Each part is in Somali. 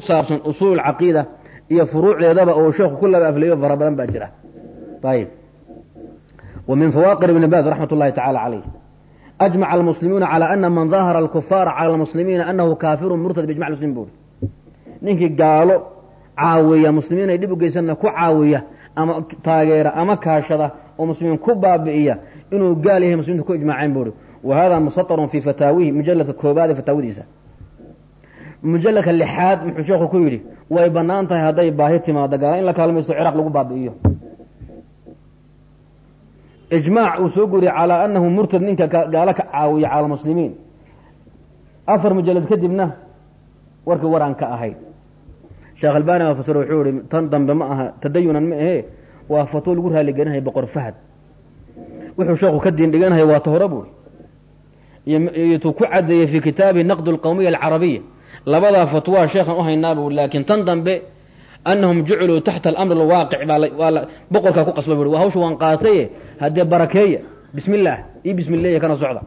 saabsan usuul caqiida iyo furuucdeedaba oo sheekhu ku laba afleeyo fara badan baa jira. Ayib wa min fawaaqir ibni baas raxmat ullahi tacala calayh ajmaca almuslimuuna calى ana man dahara alkufaara cala almuslimiina anahu kaafirun murtad bijmac muslimin buuri. Ninkii gaalo caawiya muslimiin dhib u geysanna ku caawiya ama taageera ama kaashada oo muslimiin ku baabi'iya inuu gaal yahay muslimiintu ku ijmaaceen buuri. Wa hada musatarun fii fataawihi mujaladka koobaad ee fataawidiisa mujaladka lixaad muxuu sheekhu ku yidhi way bannaan tahay hadday baahi timaado gaala in la kaalmaysto ciraaq lagu baabi'iyo. Ijmaac uu soo guriyay calaa anahu murtad ninka gaalo ka caawiya cala afar mujalad kadibna warkii waraan ahayd. Sheekh albani baa fasiro wuxuu ihi tan dambe ma aha tadayunan ma ahee waa fatwo lagu raaligelinaya boqor fahad. Wuxuu sheekhu ka diin dhiganaya waa ta buuri iyo tuu ku cadeeyey fi kitaabihi naqd alqawmiya alcarabiya labadaa fatwaa sheekhan u haynaa buuri laakiin tan dambe anahum juciluu taxta alamr alwaaqic baa boqorkaa ku qasba bui hawsha waan qaataye haddee barakeeya bismi illaah ii bismileeya kana socda.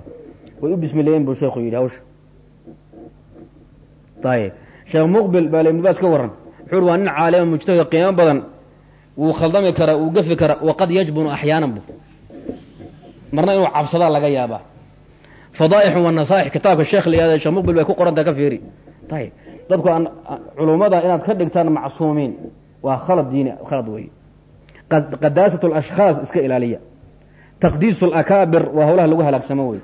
Way u bismileeyeen buu sheekhu yidhi hawsha ayib sheekh muqbil baa ibn baas ka waran wuxuu ui waa nin caalima mujtahid qiimo badan. Wuu khaldami karaa wuu gafi karaa waqad yajbunu axyaanan bu marna inuu cabsadaa laga yaabaa. Fadaaixu wanasaaix kitaabka sheekh la sheekh muqbil bay ku qorantaha ka fiiri ayib dadku culummada inaad ka dhigtaan macsuumiin. Waa khalad diini khalad weeye qadaasat alashkhaas iska ilaaliya. Taqdiisu alakaabir waa howlaha lagu halaagsamo wey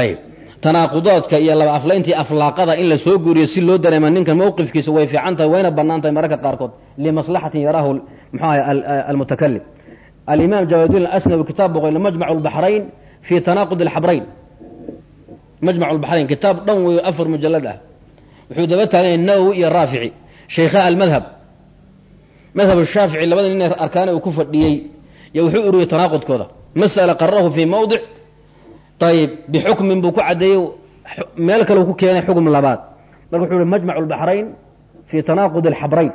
ayib tanaaqudaadka iyo laba aflayntii aflaaqada in la soo guuriyo si loo dareema ninkan mawqifkiisa way fiican tahay wayna bannaan tahay mararka qaarkood. Limaslaxatin yaraahu muxuu ahay almutakalim alimaam jawaaduin asnawi kitaab boqoy majmac lbaxrayn fi tanaaqud alxabrayn majmac lbaxrayn kitaab dhan weeyo afar mujalad ah. Wuxuu daba taaganya nawowi iyo raafici shaykha almadhab. Madhab shaafici labada nin arkaane uu ku fadhiyey yo wuxuu uriyey tanaaqudkooda. Masala qararahu fii mawdic ayib bixukmin buu ku caddeeyey meel kale ku keenay xukm labaad. Marka wuxuu hi majmac lbaxrayn fi tanaaqud alxabrayn.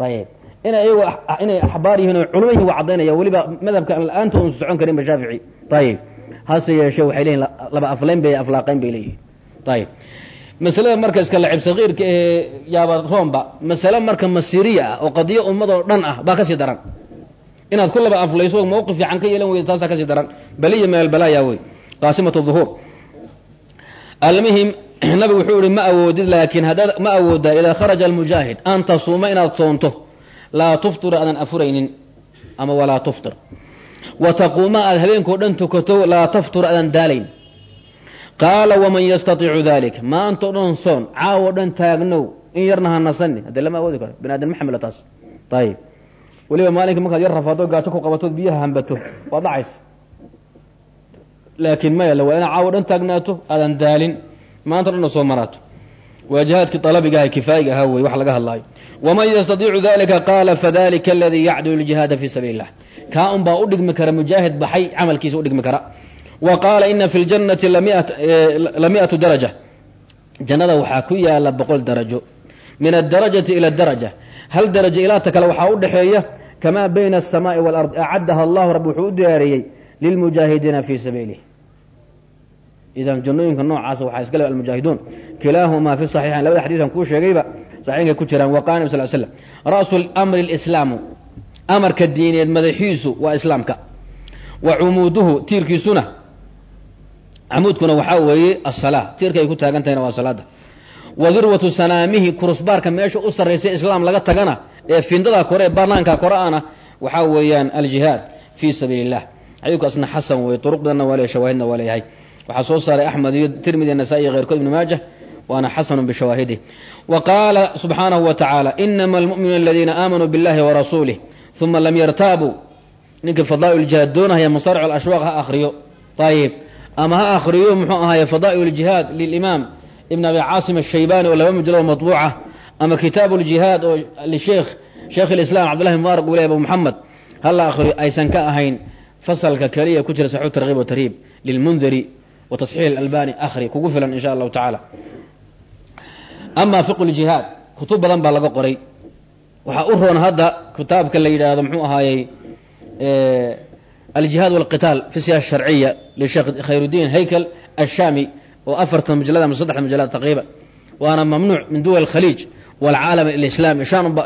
Ayib ina iyago inay axbaar yihiin o culmo yihiin waa caddaynaya weliba madhabka la'aanta un socon karinba shaafici. Ayib hase yeeshe waxay leeyihiin laba aflayn bay aflaaqayn bay leeyihiin ayib masalada marka iska lacib sakiirka ee yaaba roomba masale marka masiiriya ah oo qadiyo ummadoo dhan ah baa ka sii daran. Inaad ku laba aflayso mawqif fiican ka yeelan weyda taasaa ka sii daran. Baliya albalaaya wey qaasimat duhuur. Almuhim nabigu wuxuu ihi ma awoodid laakiin haddaad ma awoodaa idaa kharaja almujaahid an tasuuma inaad soonto. Laa tuftir aadan afuraynin. Ama walaa tuftir wa taquuma aad habeenkao dhan tukato laa taftur aadan daalayn. Qaala waman yastaiicu dalik maantao dhan soon caawo dhan taagnow in yarna ha nasani haddee lama awoodi karo bani aadam ma xamila taas. Ayib weliba maalinka markaad yar rafaado gaajo ku qabatood biyaha hambato waa dhacaysa. Laakiin maya waa inaad caawo dhan taagnaato aadan daalin. Maanta dhanna soo maraato. Waa jihaadkii alabiga aha kifaayiga ahaa wey wax laga hadlaayo. Waman yastadiicu dalika qaala fadalika aladii yacdulu ljihaada fi sabiili illah kaa un baa u dhigmi kara mujaahid baxay camalkiisa udhigmi kara. Wa qaala ina fi ljannati la miatu daraja. Jannada waxaa ku yaalla boqol darajo. Min adarajati ila daraja hal darajo ilaata kale waxaa u dhexeeya kamaa bayna asamaai walard acaddaha allahu rabbi wuxuu u diyaariyey lilmujaahidiina fi sabiilih idan jannooyinka noocaasa waxaa iska almujaahiduun. Kilaahumaa fi saxiixayn labada xadiisan kuu sheegayba saxiixkay ku jiraan waqala nabi sal slam ra'su lamri lislaamu amarka diineed madaxiisu waa islaamka. Wa cumuuduhu tiirkiisuna camuudkuna waxaa weeye asalaa tiirka ay ku taagan tahayna waa salaada. Wa dirwatu sanaamihi kurusbaarka meesha u sarraysa islaam laga tagana ee findada kore ee banaanka kore ana waxaa weeyaan aljihaad fii sabiili illah xasan weye duruqdana waa le shawaahidna waa leeyahay waxaa soo saaray axmed iyo tirmidi nasaa-i iyo keyrkood ibni maajah waana xasanu bishawaahidih wa qaala subxaanahu wa tacaala inama almu'minuuna aladiina aamanuu biاllahi warasuulih uma lam yartaabuu ninkii fadaa'il jihaad doonahaya masaaric alashwaaq ha akhriyo ayib ama ha akhriyo muxuu ahaye fadaa'il ljihaad lilimaam ibn abi caasim ashaybani oo laba mujallad matbuuca ama kitaabu ljihaad oo lisheekh sheekh ilislaam cabdullahi mubaarak uu ley abu moxamed hala akhriyo aysan ka ahayn fasalka keliya ku jira saxu tarkiib wa tarhiib lilmundiri wa tasxiix alalbani akhri kugu filan in sha allahu tacaala ama fiqu ljihaad kutub badan baa laga qoray waxaa u roon hadda kitaabka la yidhaahdo muxuu ahaayey aljihaad walqitaal fi siyaasa sharciya lisheekh khayrudiin haykel ashaami oo afartan mujalad ama saddexda mujalad taqriiban waana mamnuuc min duwal khaliij waalcaalam alislaami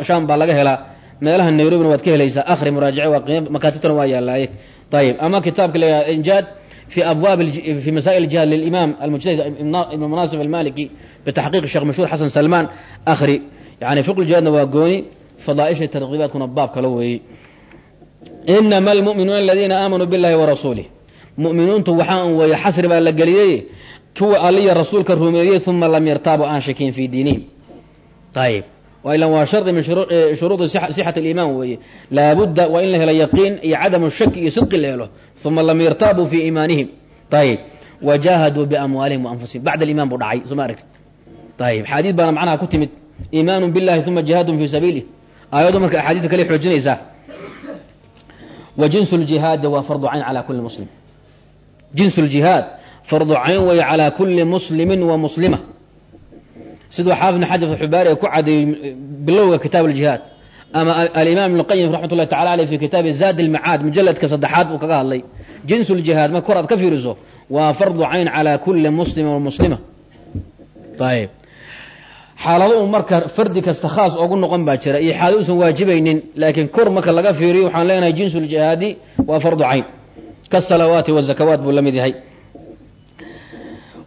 sham baa laga helaa. Meelaha nairobina waad ka helaysaa. Akhri muraajace waa makaatibtana waa yaalaaye ayib ama kitaabka la injaad fi abwaab fi masaa'il jihad lilimaam almujtahid ibn munaasib almaliki bitaxqiiq sheekh mashhuur xasan salmaan. Akhri. Yani fiqu jihaadna waa gooni fadaaisha tarkiibaadkuna baab kala weeyey inama almu'minuuna aladiina aamanuu billahi warasuulih mu'miniintu waxaa un weeye xasri baa la geliyey kuwa aliya rasuulka rumeeyey uma lam yartaabu aan shakin fi diinihim ayib ila waa shardi min shuruudi sixat aliimaan weeye laabudda waa in la helo yaqiin iyo cadamu shaki iyo sidqi la helo uma lam yartaabuu fi iimaanihim. Ayib wajaahaduu biamwaalihim waanfusihim bacda aliiman buu dhacay soo ma aragti ayib xaadiid baana macnaha ku timid. Iimaanu billahi uma jihaadun fi sabiilih aayaddu marka axaadiidta kale xoojinaysaa. Wa jinsu ljihaadi waa fardu cayn calaa kulli muslim. Jinsu ljihaad fardu cayn weeye calaa kulli muslimin wa muslima. Siduu xaafid ibn xajar xubaari ku cadeeyey bilowga kitaab aljihaad ama alimaam ibn qayim raxmat ullahi tacala aleyh fi kitaabi zaad ilmacaad mujaladka saddexaad uu kaga hadlay. Jinsu ljihaad marka kor aad ka fiiriso waa fardu cayn calaa kulli muslimin wa muslima. Ayib xaalado u marka fardi kasta khaas ogu noqon baa jira iyo xaalad usan waajibaynin laakiin kor marka laga fiiriyo waxaan leenahay jinsu ljihaadi waa fardu cayn. Kasalawaati wazakawaat buu la mid yahay.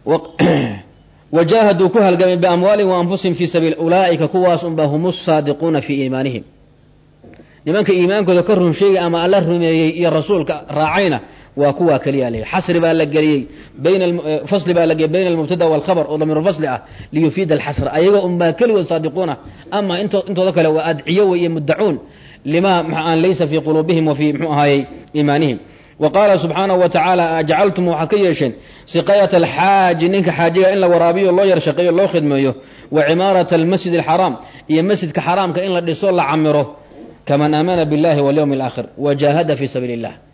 Wajaahaduu ku halgamay biamwaalihim wa anfusihim fii sabiil ulaa'ika kuwaas unba hum saadiquuna fii iimaanihim. Nimanka iimaankooda ka run sheegay ama alla rumeeyey iyo rasuulka raacayna waa kuwaa keliya l xasri baa la geliyey fasli baa la geliyey bayna almubtada walkhabar oo damiirulfasli ah liyufiida alxasra ayaga unbaa keligood saadiquuna ama intooda kale waa adciyo wey iyo muddacuun lima aan laysa fii quluubihim wa fii mxuu ahaayey iimaanihim. Wa subxaanahu wa tacaala ajcaltum waxaad ka yeesheen siqayat alxaaji ninka xaajiga in la waraabiyo loo yar shaqeeyo loo khidmeeyo wa cimaarata almasjid alxaraam iyo masjidka xaraamka in la dhiso la camiro kaman aamana biاllahi walyowmi alaakhir wajaahada fii sabiili illah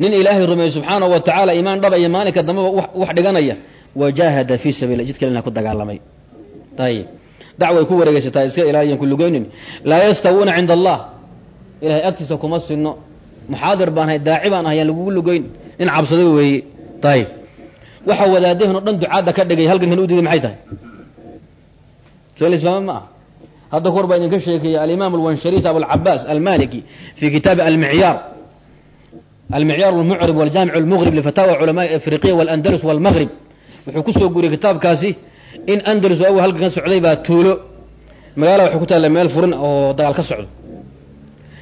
nin ilaahay rumeeye subxaanahu wa tacala iimaan dhaba iyo maalinka dambeba wax dhiganaya. Wajaahada fii sabiil jidka ilna ku dagaalamay. Ayib dacway ku wareegeysataa iska ilaaliyan ku lugeynin laa yastawuuna cinda allah. Ilahay agtiisa kuma sinno. Muxaadir baan ahay daaci baan ahay yaan lagugu lugeyn nin cabsado weeye ayib waxa wadaadahan oo dhan ducaadda ka dhigay halgankan u digay maxay tahay? Solisbaama ma ah hadda kor baa idinka sheekeeyey alimaam alwansharis abulcabaas almaliki fi kitaabi almicyaar almicyaar almucrib waljaamic almugrib lifataawa culamaai afriqiya walandalus walmaqrib wuxuu ku soo guriyey kitaabkaasi in andalus agu halkan ka socday baa tuulo magaala waxay ku taalla meel furin oo dagaal ka socdo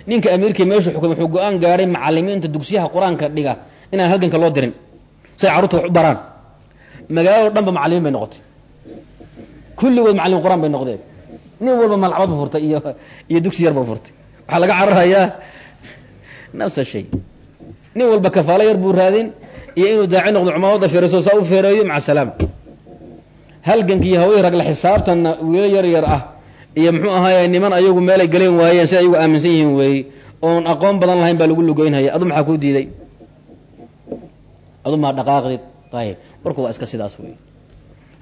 ninka amiirkii meeshu xukumay wuxuu go'aan gaadhay macalimiinta dugsiyaha qur'aanka dhiga inaan halganka loo dirin say carruurta wax u baraan magaalado dhan ba macalimiin bay noqotay kulligood macalimiin qur'aan bay noqdeen nin walba malcabad bu furtay iyo iyo dugsi yar ba furtay waxaa laga cararayaa nafsa nin walba kafaalo yar buu raadin iyo inuu daaci noqdo cumaamada feereyso saa u feereeyo maca salaama halgankii haway ragla xisaabtanna wiilo yar yar ah iyo muxuu ahaaye niman ayagu meelay galeen waayeen si ayagu aaminsan yihiin weeye oon aqoon badan lahayn baa lagu lugeynhaya adu maxaa kuu diiday? Adu maa dhaqaaqdid ayib warku waa iska sidaas wey.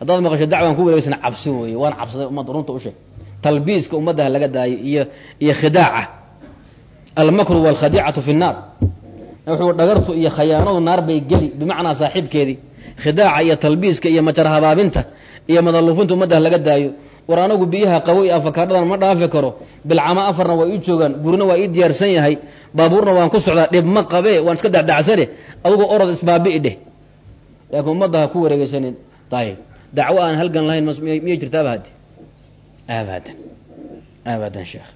Haddaad maqasho dacwaan ku wareegsan cabsi weeye waan cabsaday ummadda runta u sheeg talbiiska ummaddaha laga daayay iyo iyo khidaaca. Almakru walkhadiicatu fi nnaar wuxuu dhagartu iyo khayaanadu naar bay geli bimacnaa saaxiibkeedii. Khidaaca iyo talbiiska iyo majar habaabinta iyo madaluufinta ummaddaha laga daayo. War anagu biyaha qabo iyo afakaadhadan ma dhaafi karo. Bilcama afarna waa ii joogaan gurina waa ii diyaarsan yahay. Baabuurna waan ku socdaa dhib ma qabe waan iska dacdacsane adugu orod isbaabi'i dheh. Laakiin ummadda ha ku wareegeysanin ayib dacwo aan halgan lahayn miyay jirtaaba haddi abadan abadan sheekh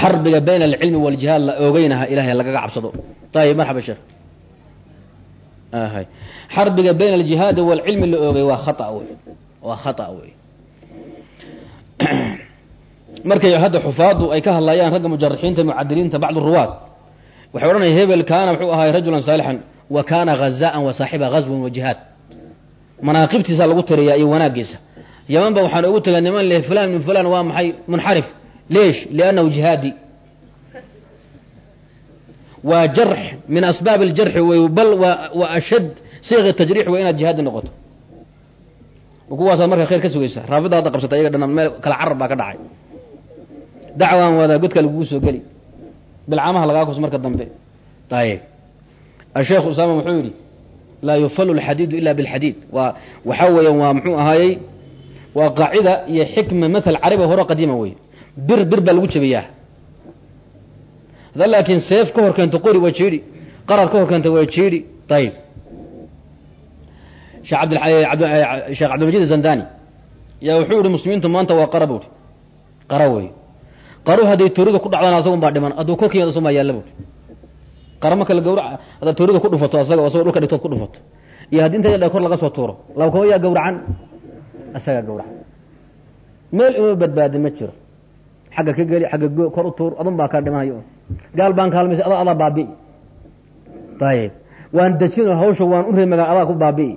xarbiga bayna alcilmi waljihaad la oogeynaha ilahay lagaga cabsado. Ayib marxaba sheekh. Xarbiga bayna aljihaadi walcilmi la oogay waa khata wey waa khata wey markay hadda xufaadu ay ka hadlayaan ragga mujaraxiinta mucadiliinta bacd ruwaad waxay odhanaya hebel kaana wuxuu ahay rajulan saalixan wa kaana hazaan wa saaxiba ghazwin wa jihaad. Manaaqibtiisa lagu tiriyaa iyo wanaagiisa yaman ba waxaan ugu tegay niman leh fulan min fulan waa maxay? Munxarif leesh liannahu jihaadi waa jarx min asbaab aljarxi wey bal wa ashad siiqa tajriix wey inaad jihaadi noqoto kuwaasaad marka khayr ka sugaysa raafida hadda qabsata iyaga dhan meel kala carar baa ka dhacay dacwaan wadaa godka lagugu soo geli bilcamaha lagaa kus marka dambe ayib asheekh usaama wuxuu yidhi laa yufalu lxadiidu ila bilxadiid waa waxaa weeyaan waa muxuu ahaayey waa qaacida iyo xikma mathal carabi hore qadiima wey bir bir baa lagu jabiyaa hadda laakiin seef ka hor keento qori waa jiidhi qarad ka hor keenta waa jiidhi ayib sheekh abdsheekh cabdilmajid zandani yaa wuxuu yihi muslimiintu maanta waa qara buuhi qara wey qaru hadday toorida ku dhacdaan asagun baa dhiman hadduu korkiiya asumaa yaalla buui qara marka la gawra haddaad toorida ku dhufato asaga asagoo dhulka dhigtood ku dhufato iyo haddii inta dha kor laga soo tuuro laba kaba yaa gawracan asagaa gawracan. Meel inuu badbaadi ma jiro xagga ka geli xagga go kor u tuur adun baa kaa dhimanaya un gaal baan kaalmaysa adaa adaa baabi'i ayib waan dejino hawsha waan u reemagaan adaa ku baabi'i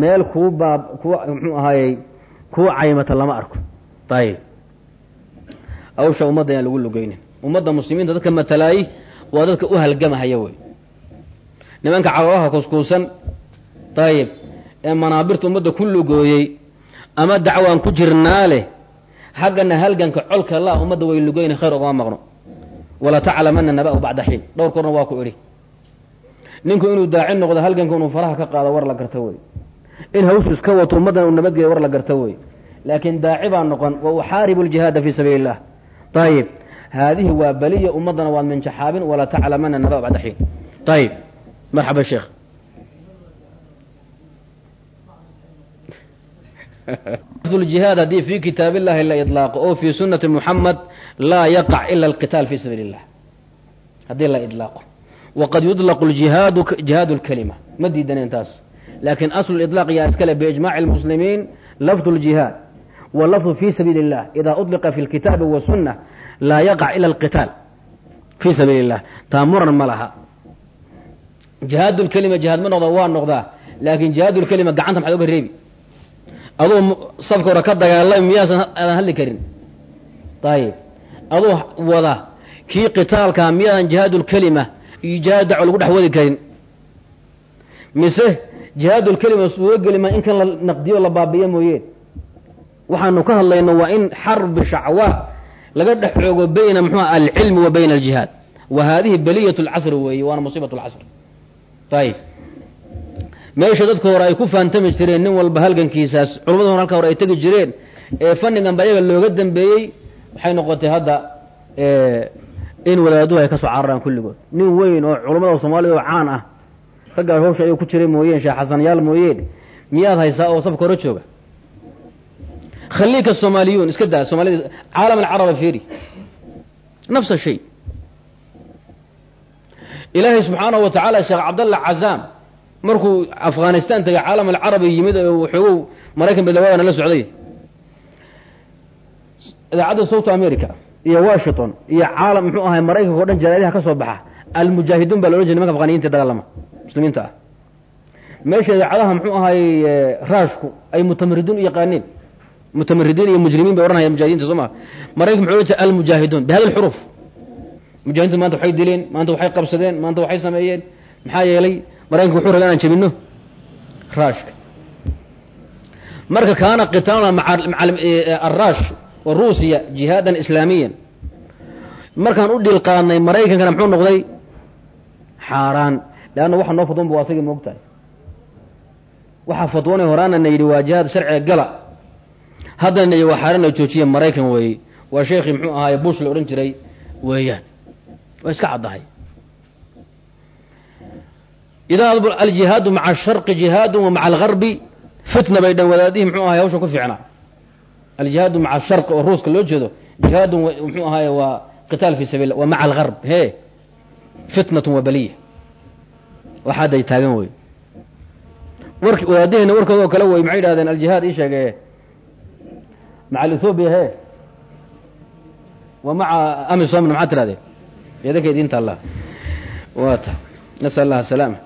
meel kuu baa ku muxuu ahaayey kuu caymata lama arko. Ayib hawsha ummadda ayaan lagu lugeynin ummadda muslimiinta dadka matalaayi waa dadka u halgamahaya wey. Nimanka caloolaha kuskuusan ayib ee manaabirta ummadda ku lugooyey ama dacwaan ku jirnaa leh haggana halganka colka la ummadda way lugeyna khayr ogama maqno. Wala taclamana naba'u bacda xiin dhowr korna waa ku idhi ninku inuu daaci noqdo halganka inuu faraha ka qaado war la garta wey in hawshu iska wato ummaddan uu nabadgeeyo war la garta wey laakiin daaci baa noqon wa uxaaribu ljihaada fii sabiili illah ayib haadihi waa beliya ummaddana waad minjaxaabin wala taclamana naba'u bacda xiin ayib marxaba sheekh jihaad haddii fi kitaab illahi la ilaaqo oo fi sunati muxamed laa yaqac ila alqitaal fi sabiili illah haddii la ilaaqo waqad yudlaqu ljihaadu jihaad lkalima ma diidaneen taas. Laakiin aslu liطlaaq yaa iskale biijmaci lmuslimiin lafdu ljihaad wa lafdu fi sabiili illah ida uطliqa fi lkitaabi wasunna laa yaqac ila alqitaal fi sabiili illah taa muran ma laha. Jihaad lkalima jihaad ma noqda waa noqdaa. Laakin jihaad lkalima gacanta maxaad oga reebi aduu safka hore ka dagaalami miyaasan aadan hadli karin. Ayib aduu wada kii qitaalkaa miyaadan jihaadulkelima iyo jihaad dacwo lagu dhex wadi karin. Mise jihaadulkelima suuga gelima in kan la naqdiyo la baabi'iyo mooyeen waxaanu ka hadlayno waa in xarbi shacwa laga dhex xoogo bayna muxuua alcilmi wa bayna aljihaad. Wa haadihi baliyat lcasri weeye waana musiibat lcasr ayib meesha dadka hore ay ku faantami jireen nin walba halgankiisaas culamada hore halka hore ay tegi jireen ee fannigan ba ayaga looga dambeeyey waxay noqotay hadda in wadaaduhu ay ka soo cararaan kulligood. Nin weyn oo culammada soomaalida oo caan ah raggaa hawsha ayuu ku jiray mooyeen sheekh xasanyaal mooyeen miyaad haysaa oo safka hore jooga? Khaliika soomaaliyuun iska daa soomaalida caalam alcaraba fiiri nafsa shay. Ilaahay subxaanahu wa tacaala sheekh cabdalla cazaam markuu afghanistan tagay caalam alcarabi yimid xoogow maraykan badlawaadana la socday. Idaacadda south america iyo washington iyo caalam muxuu ahay maraykanka o dhan jaraadaha ka soo baxa almujaahiduun baa la odhan jiray nimanka afghaniyiinta dagaalama muslimiinta ah. Meesha idaacadaha muxuu ahay raashku ay mutamariduun u yaqaaneen mutamaridiin iyo mujrimiin bay odhanaya mujahidinta soo maa maraykanka muxuu jiray almujaahiduun bihada lxuruuf mujahidintu maanta waxay dileen maanta waxay qabsadeen maanta waxay sameeyeen maxaa yeelay maraykanka wuxuu rabay inaan jebino raashka. Marka kaana qitaaluna maca araash wa ruusiya jihaadan islaamiyan. Markaan u dhil qaadnay maraykankana muxuu noqday? Xaaraan. Leanna waxa noo fadwan bu waa asagii moogtahay. Waxaa fadwanay horaana na yidhi waa jihaad sharciga gala. Haddana na waa xaarana joojiya maraykan weeye waa sheekhii muxuu ahaaye bush la odhan jiray weeyaan. Waa iska caddahay idaa aljihaadu maca asharqi jihaadu wa maca algarbi fitna bay dhan wadaadihii muxuu ahay hawshan ku fiicnaa aljihaadu maca asharqi oo ruuska loo jeedo jihaadun muxuu ahaye waa qitaal fi sabiil wa maca algarb he fitnatun wa baliya waxaaday taagan wey wark wadaadihiina warkooda oo kale wey maxay yidhahdeen aljihaad ii sheege maca ethoobiya he wa maca amisomna maxaad tirahdeen idinka diinta allah waata nasal allah asalaama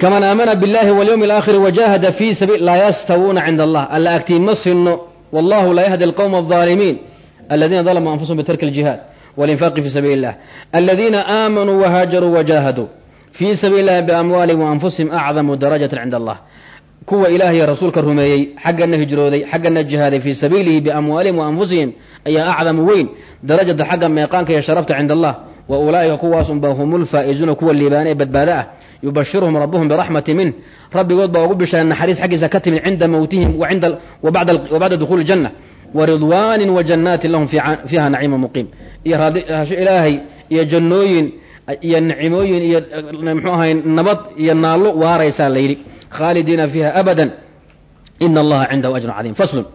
kaman aamana biاllahi walyowm اlaakhiri wajahada fi sabiil laa yastawuuna cinda allah alla agtiin ma sinno wallahu laa yahdi alqowma الظaalimiin aladiina dalamuu anfusahum bitarki اljihaad walinfaaqi fi sabiili اllah aladiina aamanuu wahaajaruu wajahaduu fii sabiili اllahi biamwaalihim waanfusihim acdamu darajata cinda allah kuwa ilaahiy rasuulka rumeeyey xaggana hijrooday xaggana jihaaday fii sabiilihi biamwaalihim waanfusihim ayaa acdamu weyn darajata xagga meeqaanka iyo sharafta cinda allah wa ulaa'ika kuwaas unba hum lfaa'izuuna kuwa liibaana ee badbaado ah yubashiruhum rabuhum biraxmati minh rabbigood baa ugu bishaara naxariis xaggiisa ka timid cinda mowtihim wa bacda dukhuuli janna wa ridwaanin wa jannaatin lahum fiiha naciima muqiim. Iyo raadihasho ilaahay iyo jannooyin iyo nicimooyin iyo mxuu ahay nabad iyo naallo waaraysaa layidhi khaalidiina fiiha abadan. Ina allaha cindahu ajrun cadiim. Faslun.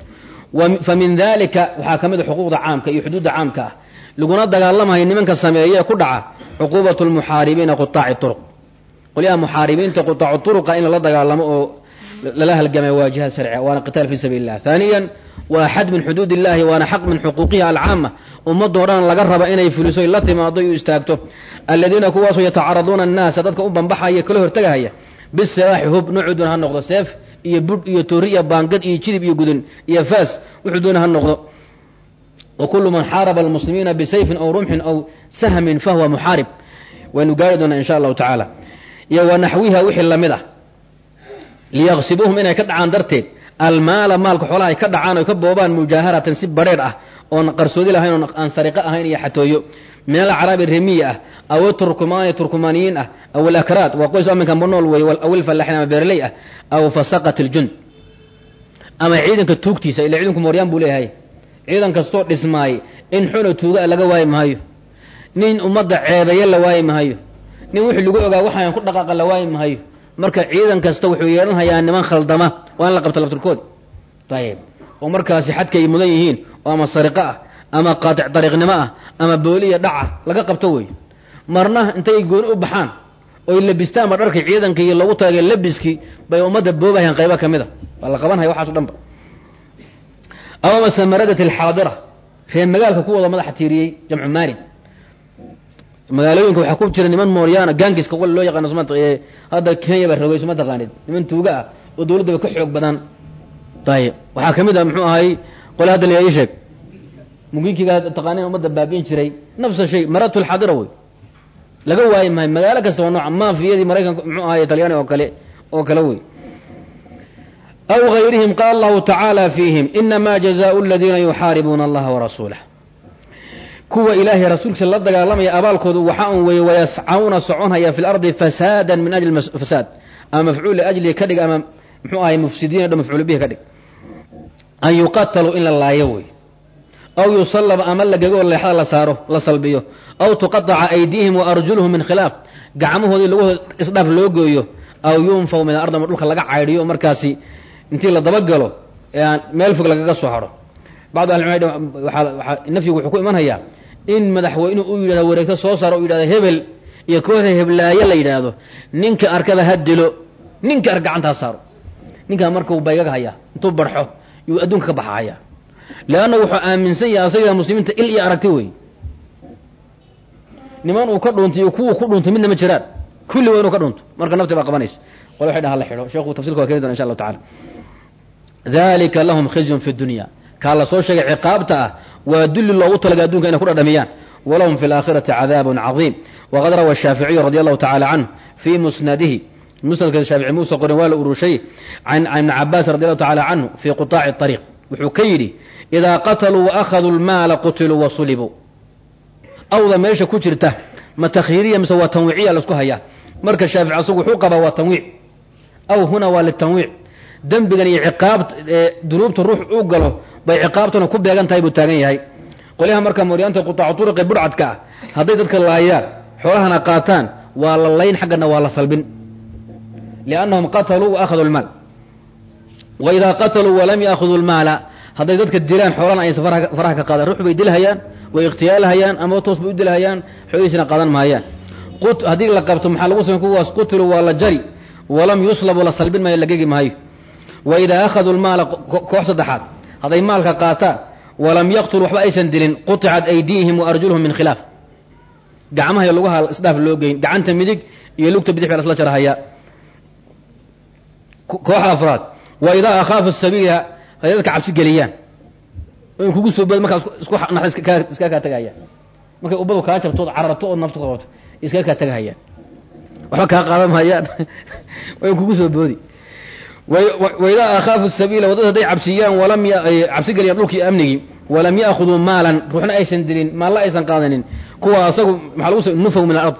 Fa min dalika waxaa ka mid a xuquuqda caamka iyo xuduudda caamka ah. Laguna dagaalamayo nimanka sameeye ku dhaca cuquubat lmuxaaribiina qutaaci turuq qolyaha muxaaribiinta qutaacu turuqa in lala dagaalamo oo lala halgamay waa jihaad sharciga waana qitaal fi sabiili illah haaniyan waa xad min xuduud illahi waana xaq min xuquuqiha alcaama ummadoo dhan laga raba inay fuliso la timaado u istaagto. Aladiina kuwaasoo yatacaraduuna annaasa dadka u bambaxaya kala hortegahaya. Bisilaaxi hub doona ha noqdo. Seef iyo budh iyo toori iyo baangad iyo jidib iyo gudun iyo faas wuxuu doona ha noqdo. Wa kullu man xaaraba almuslimiina bisayfin aw rumxin aw sahmin fahuwa muxaarib. Waynu gaari doonaa insha allahu tacaala iyo wa naxwiha wixii la mid ah. Liyaqsibuuhum inay ka dhacaan darteed almaala maalka xoolaha ay ka dhacaan oy ka boobaan mujaaharatan si badheedh ah oon qarsoodi lahayn oon aan sariqo ahayn iyo xatooyo. Min alacraabi remiya ah aw turkumaani turkumaaniyiin ah aw alakraad waa qoys aminka manool wey aw ilfallaxin ama beerley ah aw fasaqat iljund ama ciidanka tuugtiisa ila ciidanku mooryaan buu leeyahay. Ciidan kastoo dhismaay in xuna tuuga laga waayi maayo. Nin ummadda ceebeeye la waayi maayo nin wixii lagu ogaa waxaan ku dhaqaaqa la waayi maayo marka ciidan kasta wuxuu yeelanhayaa niman khaldama waa in la qabta laftirkood ayib oo markaasi xadka ay mudan yihiin oo ama sariqo ah ama qaatic dariiqnimo ah ama booliya dhaca laga qabto wey. Marna intay gooni u baxaan oy labistaanba dharkii ciidanka iyo loogu talagay labiskii bay ummadda boobahayaan qaybo ka mid a waa la qabanhaya waxaaso dhan ba. Aw amase maradat alxaadira reer magaalka kuwooda madaxa tiiriyey jamcu maarin magaalooyinka waxaa ku jira niman mooryaana gangiska qol loo yaqaano sma hadda kenya ba rogeyso ma taqaanid. Niman tuuga ah oo dawladdaba ka xoog badan. Ayib waxaa ka mid ah muxuu ahay qole hadda la ii sheeg. Mugiinkiga taqaanin ummadda baabi'in jiray. Nafsa shay maratu lxaadira wey. Laga waayi maayo magaalo kasta waa nooca maafiyadii maraykanka muxuu ahay talyaani oo kale oo kale wey. Aw gayrihim qaala allahu tacaala fiihim inama jazaau aladiina yuxaaribuuna allaha warasuulah kuwa ilaahay rasuulkiisa la dagaalamaya abaalkoodu waxaa un weeye wayascauna soconhaya fi lardi fasaadan min ajli fasaad. Ama mafcuul liajlihi ka dhig ama muxuu ahay mufsidiin dha mafcuul bihi ka dhig. An yuqataluu in la laayo wey. Aw yusallaba ama la gegoo leexda la saaro la salbiyo. Aw tuqataca aydiihim wa arjuluhum min khilaaf. Gacmahoodii lagahooda isdhaaf loo gooyo. Aw yunfaw min alardi ama dhulka laga caydhiyo markaasi intii la dabagalo meel fog lagaga soo haro. Bacdu ahli nafyigu wuxuu ku imanhayaa in madaxweynuhu uu yidhahdo wareegto soo saaro u yidhahdo hebel iyo kooxda heblaaye la yidhaahdo ninka arkaba ha dilo ninka ark gacantaa saaro. Ninkaa marka uu baygaga hayaa intuu barxo yuu adduunka ka baxahaya leanna wuxuu aaminsan yahay asaga muslimiinta il iyo aragti wey niman uu ka dhuuntay iyo kuwuu ku dhuuntay midna ma jiraan. Kulli waa inuu ka dhunto. Marka nafti baa qabanaysa. Qole waxay dhaha la xidho. Sheekhu tafsirka waa keeni dona insha allahu tacala dalika lahum khizyun fi dunya. Kaa la soo sheegay ciqaabta ah waa dulli loogu talagay adunka inay ku dhadhamiyaan. Walahum fi laakhirati cadaabun cadiim. Waqad rawa shaaficiyu radi allahu tacala canhu fii musnadihi. Musnadka shaafici muuse qorin waa la urushay can ibni cabaas radi allahu tacala canhu fii qutaaci ariiq wuxuu ka yidhi idaa qataluu waakhaduu lmaala qutiluu wa sulibuu. Awda meesha ku jirta ma takhyiiriya mise waa tanwiiciya la isku hayaa? Marka shaafici asagu wuxuu qabaa waa tanwiic. Aw huna waa litanwiic dembigan iyo ciqaabt dunuubta ruux u galo bay ciqaabtuna ku beegan tahay buu taagan yahay. Qolyaha marka mooryaanta qutaacu turuqi budhcadka ah hadday dadka laayaan xoolahana qaataan waa la layn xaggana waa la salbin. liannahum qataluu wa lmaal wa qataluu walam yaahuduu lmaala hadday dadka dilaan xoolana aysan faraha ka qaadan ruux bay dilhayaan way ikhtiyaalhayaan ama toos bay u dilhayaan xoolihiisina qaadan maayaan. Haddii la qabto maxaa lagu samay kuwaas? Qutiluu waa la jari walam yuslabu la salbin maayo la gegi maayo wa idaa akhaduu lmaala koox saddexaad hadday maalka qaataan walam yaqtuluu waxba aysan dilin quطicat aydiihim wa arjuluhum min khilaaf gacmahay lugaha isdhaaf loo geyn gacanta midig iyo lugta bidix baa lasla jarhayaa kooxa afraad wa idaa akhaafu sabiila haday dadka cabsi geliyaan in kugu soo bad markaa isku iska kaa tegahayaan markay ubadu kaa jabto ood cararto ood nafta qabato iskaga kaa tegahayaan waxba kaa qaadan mahayaan way kugu soo boodi waidaa akhaafu sabiila waddada hadday cabsiyaan walam cabsi geliyaan dhulkii amnigii walam ya'khuduu maalan ruuxna aysan dilin maalla aysan qaadanin kuwa asagu maxaa lagu nufaw min alard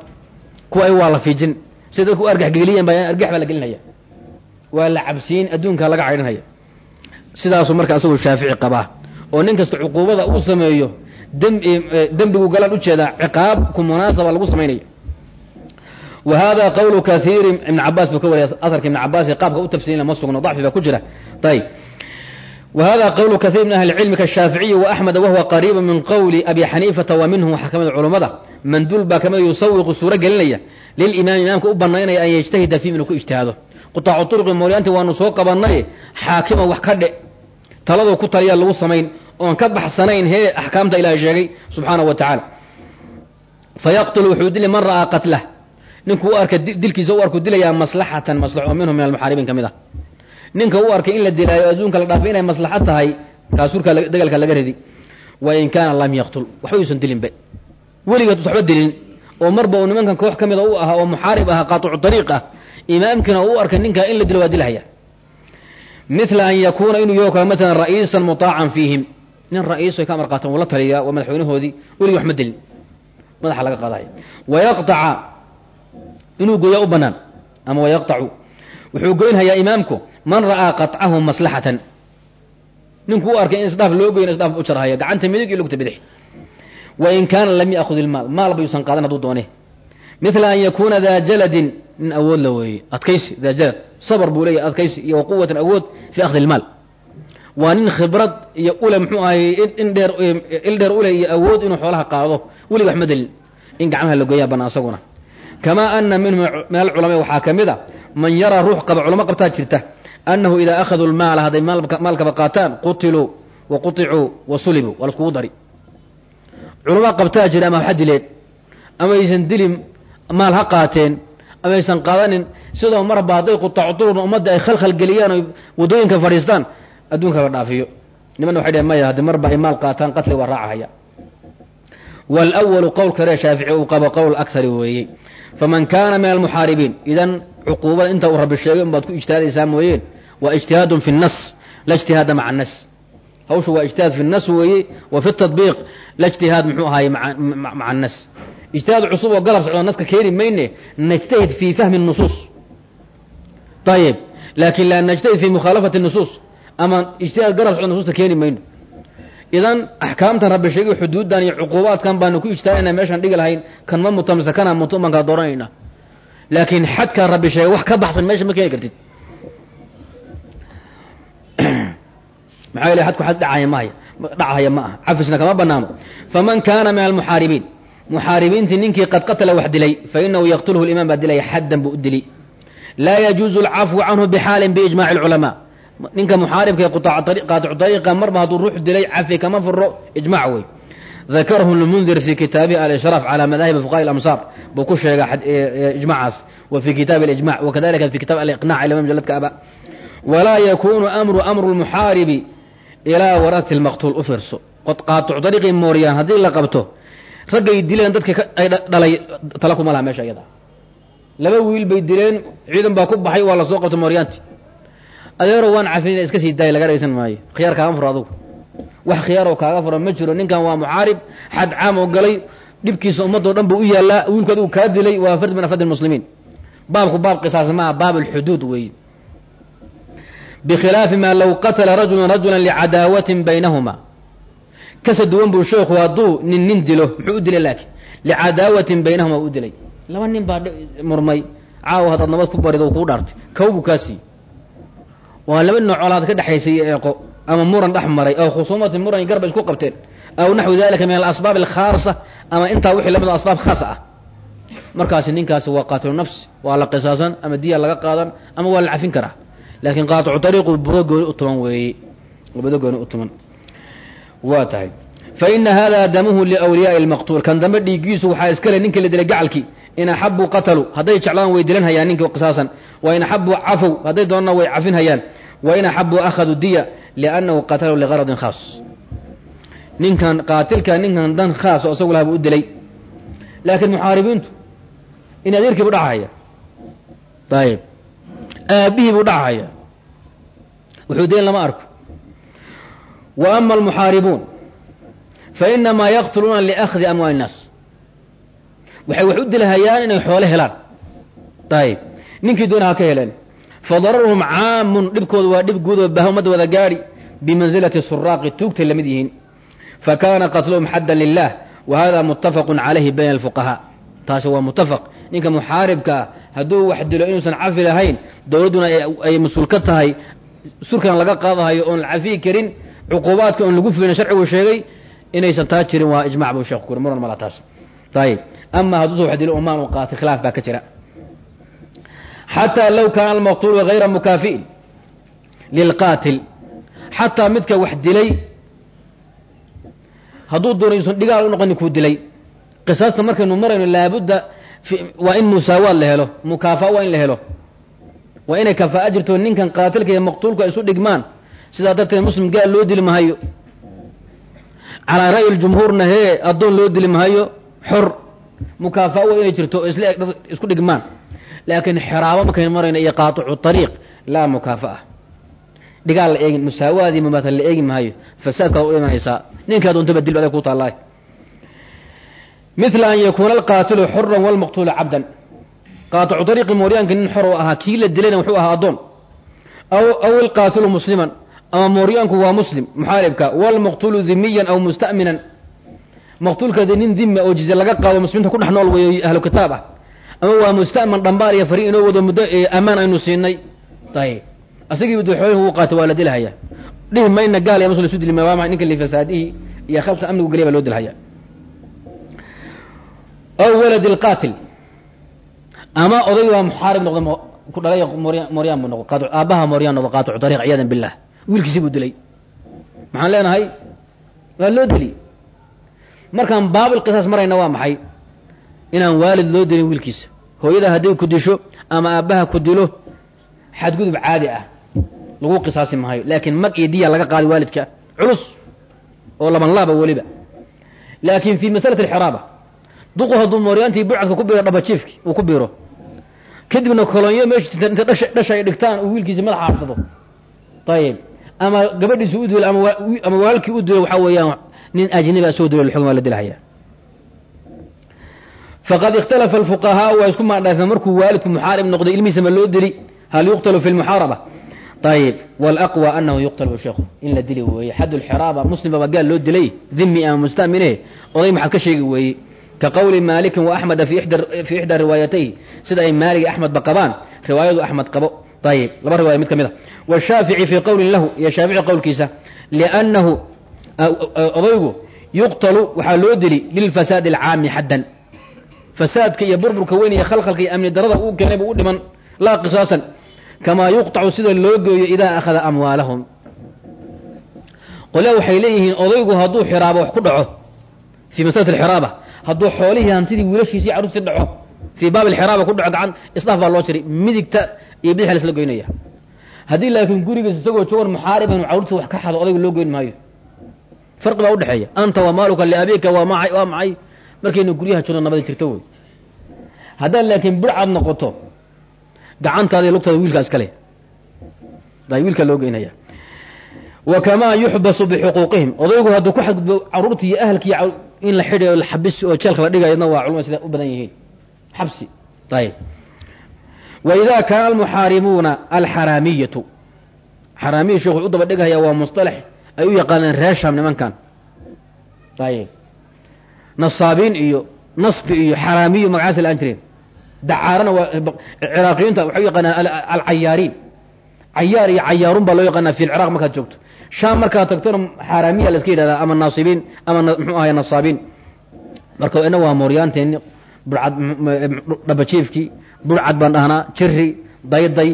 kuwa ay waa la fiijin siday dadku u argax geliyeen baa argax baa la gelinaya. Waa la cabsiin adduunka laga caydhinhaya sidaasuu marka asagoo shaafici qabaa oo nin kasta cuquubada uu sameeyo dembigu galaan u jeedaa ciqaab ku munaasaba lagu samaynaya wa hada qawlu kaiiri ibn cabaas buu ka wariya asarka ibn cabaas qaabka u tafsirin ma sugno dacfi baa ku jira ayb wa hada qawlu kaiir min ahli cilmi kashaaficiyi wa axmed wahuwa qariibu min qowli abi xaniifata wa minhum waxaa ka mid culummada manduul baa ka mid yusawiqu suuro gelinaya lilimaami imaamka u banaynaya an yajtahida fiim inuu ku ijtihaado qutaacu turuqi mooryaanti waanu soo qabannay xaakima wax ka dhe taladoo ku taliya lagu samayn oon ka baxsanayn hee axkaamta ilaah sheegay subxaanahu wa tacaala fayaqtulu wuxuu dili man ra'aa qatlah ninkuu u arka dilkiisa u arku dilayaa maslaxatan maslax oo minhum min almuxaaribiin ka mid ah. Ninka u arkay in la dilaayo adduunka la dhaafay inay maslaxo tahay kaasurka degalka laga ridi wa in kaana lam yaqtul. Waxba yuusan dilinba weligeed us waxba dilin. Oo marba uu nimankan koox ka mida u ahaa oo muxaarib ahaa qaaticu dariiq ah imaamkina uu arkay ninkaa in la dilo waa dilhaya mila an yakuuna inuu yaho kale maalan ra'iisan mutaacan fiihim. Nin ra'iiso ka amar qaatan uu la taliyaa waa madaxweynahoodii weligii wax ma dilin. Madaxa laga qaadaya wayaqtaca inuu goyaa u banaan ama wayaqtacu. Wuxuu goynhayaa imaamku man ra'aa qaطcahu maslaxatan. Ninkuu u arkay in isdhaaf loo goyn isdhaaf u jarhaya gacanta midig iyo lugta bidix. Wain kaana lam ya'khud ilmaal maal bayuusan qaadan hadduu doone mila an yakuuna daa jaladin nin awood la weeye adkaysi daa jalad sabr buu leeyahy adkaysi iyo waquwatan awood fi akhdi ilmaal waa nin khibrad iyo ule muxuu ahay in dheer il dheer ule iyo awood inuu xoolaha qaado. Welig wax ma in gacmaha la gooyaa banaa asaguna kamaa ana minhum min alculama waxaa ka mid a man yaraa ruux qaba culamo qabtaa jirta annahu idaa akhaduu lmaala hadday maalkaba qaataan qutiluu wa quicuu wa sulibuu waa laskugu dari culamo qabtaa jira ama waxa dileen ama aysan dilin maal ha qaateen ama aysan qaadanin sidoo marba hadday qutaacu dururna ummadda ay khalkhal geliyaan oy waddooyinka fadhiistaan adduunka la dhaafiyo nimanna waxay dhehen maya haddii marba ay maal qaataan qatli waa raacahaya qowlka ree shaafici uu qabo qowl akari faman kaana min almuxaaribiin idan cuquubada inta uu rabbi sheegay unbaad ku ijtihaadaysaa mooyeen waa ijtihaadun fi nnas la ijtihaada maca annas hawshu waa ijtihaad fi nnas weeye wa fi tadbiiq la ijtihaad muxuu ahaay maca annas ijtihaad cusub oo galab socdo naska keeni mayne najtahid fii fahmi nusuus ayib laakiin laa najtahid fii mukhaalafati nusuus ama ijtihaad galab socdo nusuusta keeni mayno idan axkaamtan rabbi sheegay xuduuddan iyo cuquubaadkan baanu ku ijtihaadayna meeshaan dhigi lahayn kan ma muta mise kana muto baan kaa dooranayna. Laakiin xadkaa rabbi sheegay wax ka baxsan meesha ma keeni kartid. Maxaa yele xadku xad dhacaya mahaya dhachaya ma aha. Cafisna kama banaano. Faman kaana min almuxaaribiin muxaaribiintii ninkii qad qatala wax dilay fainahu yaqtulhu limaan baa dilaya xaddan buu u dili. Laa yajuuzu alcafwu canhu bixaalin biijmaci اlculamaa ninka muxaaribka ee qaaticu dariiqa marba hadduu ruux dilay cafi kama furo ijmac wey dakarahu lmundir fi kitaabihi alishraaf cala madaahibi fuqaha اlamsaar buu ku sheega ijmacaas wa fi kitaabi اlijmac wakadalika fi kitab aliqnac ilama mujaladka aba. Walaa yakunu amru amru lmuxaaribi ilaa warati lmaqtuul u fiirso qaaticu dariiqii mooryaan haddii la qabto raggay dileen dadka ay dhalay tala kuma laha meesha iyada. Laba wiil bay dileen ciidan baa ku baxay waa la soo qabtay mooryaanti adeero waan cafin iska sii daaya laga dhaysan maayo. Khiyaar kaaga furo adugu. Wax khiyaaroo kaaga furo ma jiro. Ninkan waa muxaarib xad caam oo galay. Dhibkiisa ummadoo dhan buu u yaallaa. Wiilku adigu kaa dilay. Waa fard min afrad muslimiin. Baabku baab qisaas maaha. Baab alxuduud weeye bikhilaafi maa low qatala rajulu rajula licadaawatin baynahuma. Kasa duwan buu sheekhu hadduu nin nin dilo. Muxuu u dilay laakiin? Licadaawatin baynahuma u dilay. Laba nin baa murmay. Caawa haddaad nabad ku barido kuu dhaartay. Kow buu kaa siiyey waa laba nooc colaad ka dhexaysay eeqo ama muran dhex maray oo khusuumati muran garba isku qabteen aw naxwi dalika min alasbaab alkhaasa ama intaa wixii la mid asbaab khaasa ah. Markaasi ninkaasi waa qaatilu nafsi waa la qisaasan ama diya laga qaadan ama waa la cafin karaa. Laakiin qaaticu dariiqu budo gooni u tuman weeye budo gooni u tuman. Waa tahay. Fa ina hada damuhu liwliyaai lmaqtuul kan dambe dhiigiisu waxaa iskale ninkii la dilay gacalkii in axabuu qataluu hadday jeclaan way dilan hayaan ninkii qisaasan. Wa in axabuu cafow hadday doonana way cafin hayaan wa in axabuu akhaduu diya liannahu qatalu ligaradin khaas. Ninkan qaatilka ninkan dan khaas oo isagu laha buu u dilay. Laakiin muxaaribiintu in adeerkii buu dhacahaya ayib aabihii buu dhacahaya wuxuu dilan lama arko. Wa ama almuxaaribuun fa inamaa yaqtuluuna liakhdi amwaali innaas waxay wax u dilahayaan inay xoole helaan. Ayib ninkii doona ha ka heleen. Fadararuhum caamun dhibkooda waa dhib guud oo baha ummadda wada gaadhi bimansilati suraaqi tuugtay la mid yihiin. Fakana qatluhum xaddan lilah wa hada muttafaqun calayhi bayna alfuqahaa. Taasi waa muttafaq. Ninka muxaaribkaa hadduu wax dilo inuusan cafi lahayn dowladduna ay mas'uul ka tahay surkan laga qaadahayo oon la cafiyi karin cuquubaadka oon lagu filin sharcigu sheegay inaysan taa jirin waa ijmac buu sheekh kuri muran mala taas ayib ama hadduusa wax dilo umaan u qaatay khilaaf baa ka jira xataa low kaana almaqtuulu hayra mukaafi'in lilqaatil xataa midka wax dilay hadduu doono yuusan dhigaal u noqonin kuu dilay qisaasta markaynu marayno laabudda waa in musaawaad la helo mukaafa waa in la helo waa inay kafaa'a jirto ninkan qaatilka iyo maqtuulku isu dhigmaan sidaa darteed muslim gaal loo dili mahayo calaa ra'yi ljumhuurna hee addoon loo dili mahayo xor mukaafa waa inay jirto isla eg isku dhigmaan. Laakiin xiraabo markaynu marayno iyo qaaticu ariiq laa mukaafa'a dhigaal la eegin musaawaadii mumaatan la eegi maayo. Fasaadkaa u imanaysaa ninkaa doontaba dil adag ku taallaa mila an yakuuna alqaatilu xuran walmaqtuulu cabdan. Qaaticu ariiqi mooryaanka nin xor oo ahaa kii la dilayna wuxuu ahaa addoon. Aw aw alqaatilu musliman ama mooryaanku waa muslim muxaaribka walmaqtuulu dimiyan aw musta'minan maqtuulkadi nin dimi oo jizye laga qaado muslimiinta ku dhex nool weeyo ahlu kitaab ah. Ama waa musta'man dhambaal iyo fari inoo wado muddo ammaan aynu siinay. Ayib asagii udaxooyinka uu qaatay waa la dilhaya dhihi mayna gaal muslim isu dili waa ninka lifasaadihii iyo khalka amnigu geliya baa loo dilhaya aw walad alqaatil ama oday waa muxaarib noqda ku dhalay mooryaan buu noqdo aabbaha mooryaan noqdo qaaticu ariiq ciyaadan billah wiilkiisi buu dilay. Maxaan leenahay? Waa loo dili markaan baabil qisaas marayna waa maxay? Inaan waalid loo dilin wiilkiisa. Hooyada hadday ku disho ama aabbaha ku dilo xadgudub caadi ah. Lagu qisaasi maayo laakiin mag iyo diya laga qaadi waalidka. Culus oo laban weliba. Laakiin fii masalati alxiraaba duqu hadduu mooryaantii bucadka ku biiro dhabajiifki uu ku biiro. Kadibna kolonyo meesha inta dhasha ay dhigtaan uu wiilkiisi madaxa arsado ayib ama gabadhiisi u dilo ama waalkii u dilo waxaa weeyaan nin ajnabi a soo dilo lxukm waa la dilhaya faqad ikhtalafa alfuqahaa waa isku maadhaafeen markuu waalidku muxaarib noqday ilmihiisa ma loo dili? Hal yuqtalu fi lmuxaaraba ayib walaqwa anahu yuqtalu sheekhu in la dili weeye. Xad lxiraaba muslim baba gaal loo dilay. Dimi ama mustamine oday maxaad ka sheegi weeye? Ka qowli maalikin wa axmeda fi ixdaa riwaayatayhi sida ay maalig axmedba qabaan riwaayadu axmed qabo. Ayib laba riwaya mid ka mid a washaafici fii qowlin lahu. Iyo shaafici qowlkiisa. Liannahu odaygu yuqtalu waxaa loo dili lilfasaadi alcaami xaddan. Fasaadka iyo burburka weyn iyo khalkhalka iyo amni darada uu keenay buu u dhiman. Laa qisaasan kamaa yuqtacu sida loo geeyo idaa akhada amwaalahum. Qolyaa waxay leeyihiin odaygu hadduu xiraabo wax ku dhaco fii masalati alxiraaba hadduu xoolihii hantidii wiilashiisii carruurtii dhaco fii baab alxiraaba ku dhaco gacan isdhaaf baa loo jiray midigta iyo bidix laisla goynaya. Haddii laakiin gurigiis isagoo joogan muxaarib inu carruurtii wax ka xado odaygu loo goyn maayo farqi baa udhexeeya anta wa maaluka liabiika waa maay waa macay. Markaynu guryaha joogno nabadi jirto wey haddaad laakiin bidcad noqoto gacantaada iyo lugtaada wiilkaa iskale day wiilkaa loo geynaya. Wa yuxbasu bixuquuqihim odaygu hadduu ku xadgudbo carruurtii iyo ahalkii in la xidhayo la xabisi oo jeelka la dhigayadna waa culumad sida u badan yihiin. Xabsi. Ayib wa kaana almuxaaribuuna alxaraamiyatu. Xaraamiya sheekhu u daba dhigahaya waa musطalax ay u yaqaaneen reesham nimankan. Ayib nasaabiin iyo nasbi iyo xaraamiyo magacaasa la'aan jireen dacaarana waa ciraaqiyiinta waxay u yaqaanaan alcayaariin. Cayaar iyo cayaarun baa loo yaqaanaa fi lciraq markaad joogto. Shaam markaad tagtona xaaraamiya la iska yidhahdaa ama naasibiin ama muxuu ahay nasaabiin. Marka ina waa mooryaanteeni burcad dhabajiifkii burcad baan dhahnaa jiri dayday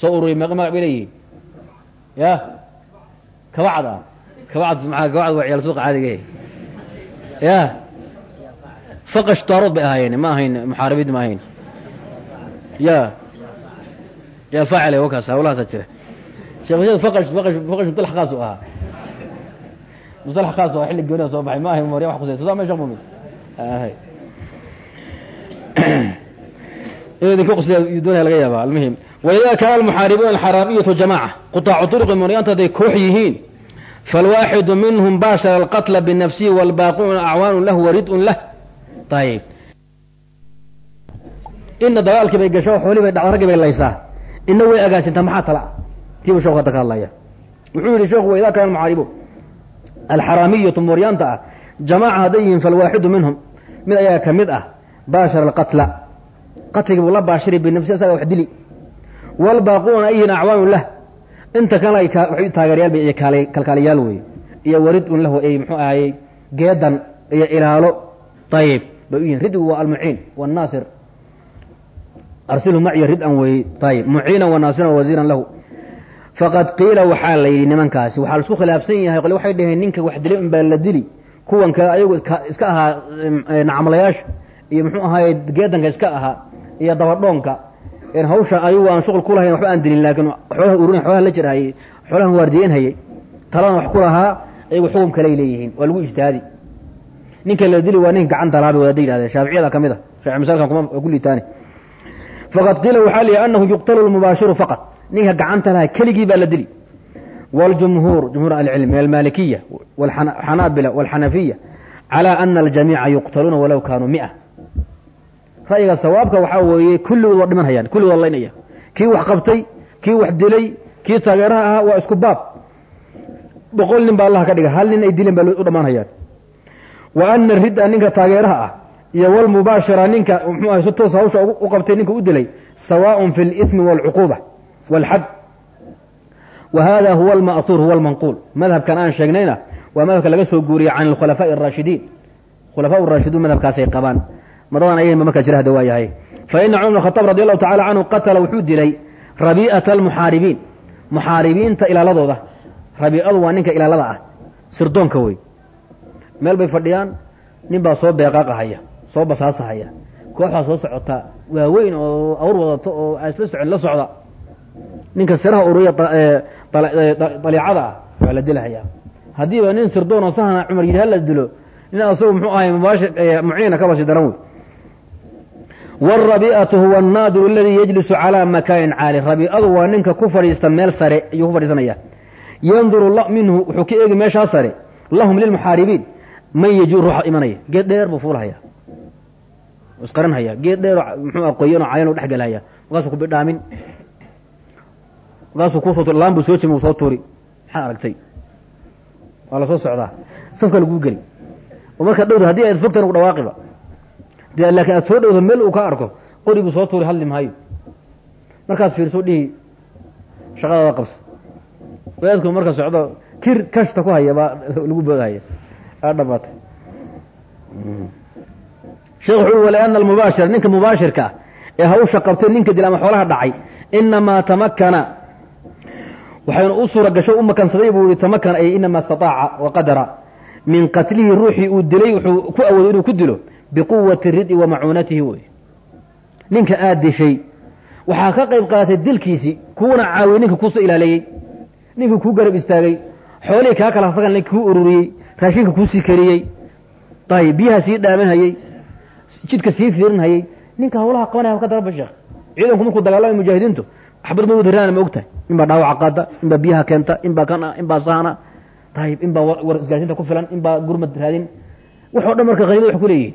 soo ururiy meeqa magac bay leeyihiin. Ya kabacd ah kabacd maa kabacd waa ciyaal suuqa caadiga ya. Faqash daarood bay ahaayeen ma ahayn muxaaribiin ma ahayn. Ya. Ya faacil wakaas hawlahaasa jira. Sheekh faqash faqash faqash mustalax khaas u ahaa. Mustalax khaas oo xilli gooniya soo baxay ma ahayn moorya wax kusaysa saa ma sheekh mumin idinka qosliya doonaya laga yaaba almuhim waida kaana almuxaaribuuna alxaraamiyatu jamaca qutaacu turuqi mooryaanta hadday koox yihiin falwaaxidu minhum baashara alqatla binafsihi waalbaaqiuna acwaanu lahu warid-un lah ayib ina dagaalkii bay gasho xoolii bay dhacdo raggii bay laysaa ina way agaasintaa maxaa tala ah tiibu sheekhu hadda ka hadlaya wuxuu yidhi sheekhu waidaa kaana almuxaaribu alxaraamiyatu mooryaanta ah jamaaca hadday yihiin falwaaxidu minhum mid ayaga ka mid ah baashara alqatla qatligii buu la baashiri binafsi isaga wax dili walbaaquuna ayihin acwaanu lah inta kale taageeryaal bay iyo kalkaaliyaal weeye iyo waridun lahu ay muxuu ahayey geedan iyo ilaalo ayib bay u yihiin ridgu waa almuciin wاnaasir arsilhu maciya rid-an weeye ayib muciinan wanaasiran wasiiran lahu faqad qiila waxaa la yidhi nimankaasi waxaa la isku khilaafsan yahay qole waxay dhaheen ninka wax dilay un baa la dili kuwan kale ayagu iska ahaa nacamlayaasha iyo muxuu ahaay geedanka iska ahaa iyo dabadhoonka hawsha ayagu aan shuqul ku lahayn waxba aan dilin laakiin xoolaha ururin xoolaha la jirhayey xoolahan waardiyeyn hayey taladan wax ku lahaa ayagu xukum kaley leeyihiin waa lagu ijtihaadi ninka la dili waa ninka gacan dalaabi wadaada yidhahdeen shaaficiyada ka mid a shafi masalkan kuma ku liitaani faqad qiila waxaa lihi anahu yuqtalu lmubaashiru faqad ninka gacanta laha keligii baa la dili wاljumhuur jumhuur ahlicilm min almalikiya wاlxanaabila wاlxanafiya calى ana aljamiica yuqtaluuna walow kaanuu mia ra'yiga sawaabka waxaa weeye kulligood waa dhiman hayaan kulligood laynaya kii wax qabtay kii wax dilay kii taageeraha ahaa waa isku baab boqol nin baa allah ka dhiga hal nin ay dileen baa u dhammaan hayaan wa ana ridda ninka taageeraha ah iyo wlmubaashira ninka mxuu ahay si toos hawsha u qabtay ninka u dilay sawaaء fi اlإثmi wاlcuquba wاlxad wa hada huwa alma'huur huwa almanquul madhabkan aan sheegnayna waa madhabka laga soo guuriyey can alkhulafaaءi الraashidiin khulafaa الraashiduun madhabkaasay qabaan madadan ayahma markaa jira hada waa yahay. Faina cumar bn khataab radi allahu qatala wuxuu dilay rabi'ata almuxaaribiin muxaaribiinta ilaaladooda. Rabiicadu waa ninka ilaalada ah. Sirdoonka wey meel bay fadhiyaan nin baa soo beeqaaqahaya soo basaasahaya. Kooxbaa soo socota waaweyn oo awr wadato oo aisla socon la socda. Ninka siraha ururiya daliicada ah waa la dilahayaa haddiiba nin sirdoon oo sahana cumar yidhi hala dilo. Nin asagu muxuu ahay mubaashir muciina ka daran wey wاrabiicatu huwa annaadiru aladii yejlisu calaa makaanin caali rabiicadu waa ninka ku fadhiista meel sare ayuu ku fadhiisanaya yanduru minhu wuxuu ka eegi meeshaa sare lahum lilmuxaaribiin man yejuu ruuxa imanaya geed dheer buu fuulhaya isqaranhaya geed dheer mxuu qoyanoo cayanoo dhex gelhaya markaasuu ku bidhaamin markaasuu kuso laan buu soo jim soo tuuri maxaa aragtay waa la soo socdaa safka laguu geli marka dhowda haddii aad fogtan gu dhawaaqiba de laakiin aad soo dhowdo meel uu ka arko qori buu soo tuuri hadli maayo markaad fiirso dhihi shaqadaada qabso. Wadaadku marka socdo kir kashta ku haya baa lagu boodahaya. Aa dhamaatay sheekh wuxu ui waliana almubaashir ninka mubaashirka ah ee hawsha qabtay ninka dil ama xoolaha dhacay inamaa tamakana waxaynu u gasho u buu i tamakana ay inamaa istaaaca wa qadara. Min qatlihi ruuxii uu dilay wuxuu ku awoodo inuu ku dilo biquwati rid'i wa macuunatihi wey. Ninka aad dishay waxaa ka qayb qaadatay dilkiisii kuuna caawiyey ninka kuusoo ilaaleeyey ninkii kuu garab istaagay xoolihii kaa kala fagan kuu ururiyey raashinka kuusii kariyey ayb biyaha sii dhaaminhayey jidka sii fiirinhayey ninka hawlaha qabanaya ka daraba sheekh ciidanku markuu dagaalamay mujaahidiintu waxbad ma wadiraan ma ogtahay. In baa dhaawaca qaada in baa biyaha keenta in baa kana in baa saana. Ayib in baa war isgaarsiinta ku filan in baa gurmad raadin. Waxoo dhan marka hanimada wax ku leeyihiin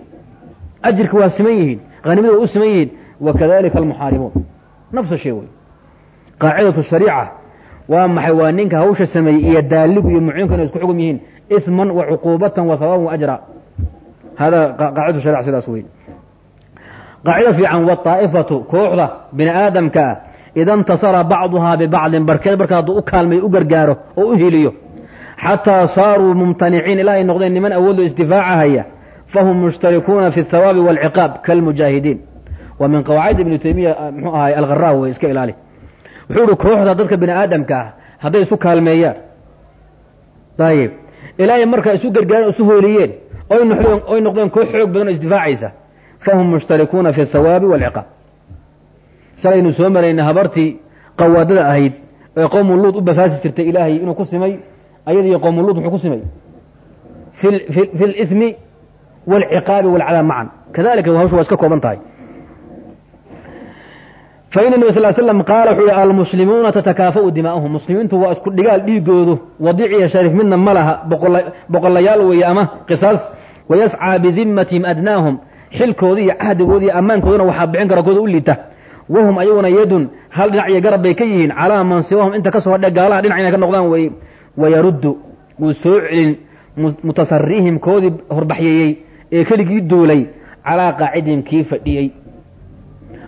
ajirka waa siman yihiin hanimada waa u siman yihiin wakadalika almuxaarimuun nafsa shay wey qaacidatu shariica waa maxay waa ninka hawsha sameeyey iyo daaligu iyo muciinku inay isku xugum yihiin iman wa cuquubatan wa hawaaban wa ajra hada qaacidatu sharica sidaas wey qaacido fiican waaa'ifatu kooxda bini aadamka ah ida intasara bacduhaa bibacdin barkeed barka hadduu u kaalmayo u gargaaro oo u hiliyo xataa saaruu mumtaniciin ilaa ay noqdeen niman awoodo isdifaacahaya fahum mushtarikuuna fi اthawaabi wاlciqaab kalmujaahidiin wa min qawaacid ibni taymiya mxuu ahay algharaa wey iska ilaali wuxuu uhi kooxda dadka bini aadamka ah hadday isu kaalmeeyaan ayib ilaahay markaa isu gargaareen o isu hooliyeen oy noqdeen koox xoog badan oo isdifaacaysa fahum mushtarikuuna fi اthawaabi wاlciqaab salaynu soo marayna habartii qawaadada ahayd ee qowmu luud u basaasi jirtay ilaahay inuu ku simay ayadiiyo qowmu luud muxuu ku simay fi اlإثmi wاlciqaabi wاlcadaab macan kadalika hawsha waa iska kooban tahay fain النبي sل sلم qaala wuxuu hi almuslimuuna tatakaafa'u dimaa'uhum muslimiintu waa isku dhigaal dhiigoodu wadiiciya sharif midna ma laha boqolayaal weeye ama qisaas wayascىa bidimatihim adnaahum xilkoodii iyo cahdigoodi iyo ammaankooduna waxaa bixin kara kooda u liita wahum ayaguna yadun hal dhinac iyo garab bay ka yihiin calaa man siwahum inta ka soo hadhe gaalaha dhinac inay ka noqdaan weeye wayaruddu wuu soo celin mutasarihim koodii horbaxyeeyey ee keligii duulay calaa qaacidihim kii fadhiyey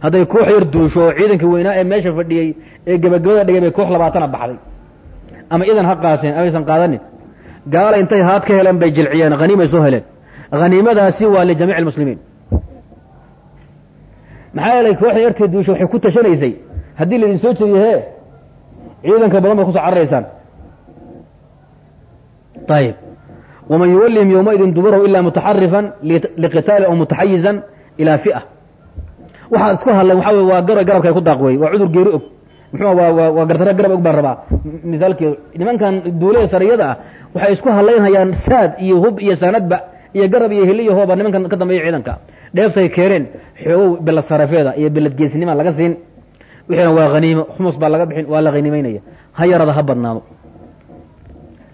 hadday koox yar duusho oo ciidankii weynaa ee meesha fadhiyey ee gebagabada dhigay bay koox labaatana baxday. Ama idan ha qaateen amaysan qaadanin. Gaala intay haad ka heleen bay jilciyeen haniimay soo heleen. Haniimadaasi waa lijamiic almuslimiin. Maxaa yeelay kooxda yartee duusho waxay ku tashanaysay? Haddii laydin soo jeediyo hee? Ciidanka badan baad ku soo cararaysaan ayib waman yuwallihim yowmaidin duburahu ilaa mutaxarifan liqitaali aw mutaxayizan ilaa fi'a waxaad isku hadleen waxa wey waa gara garabka ay ku daaq wey waa cudur geeri og muxuu waa gartare garab og baan rabaa misaalkeedu nimankan duulada sariyada ah waxay isku hadlaynhayaan saad iyo hub iyo sanadba iyo garab iyo hili iyo hooba nimankan ka dambeeya ciidanka dheeftay keeneen xoogow belad sarafeeda iyo belad geesnima laga siin wixiina waa haniimo khumus baa laga bixin waa la haniimeynaya ha yarada ha badnaado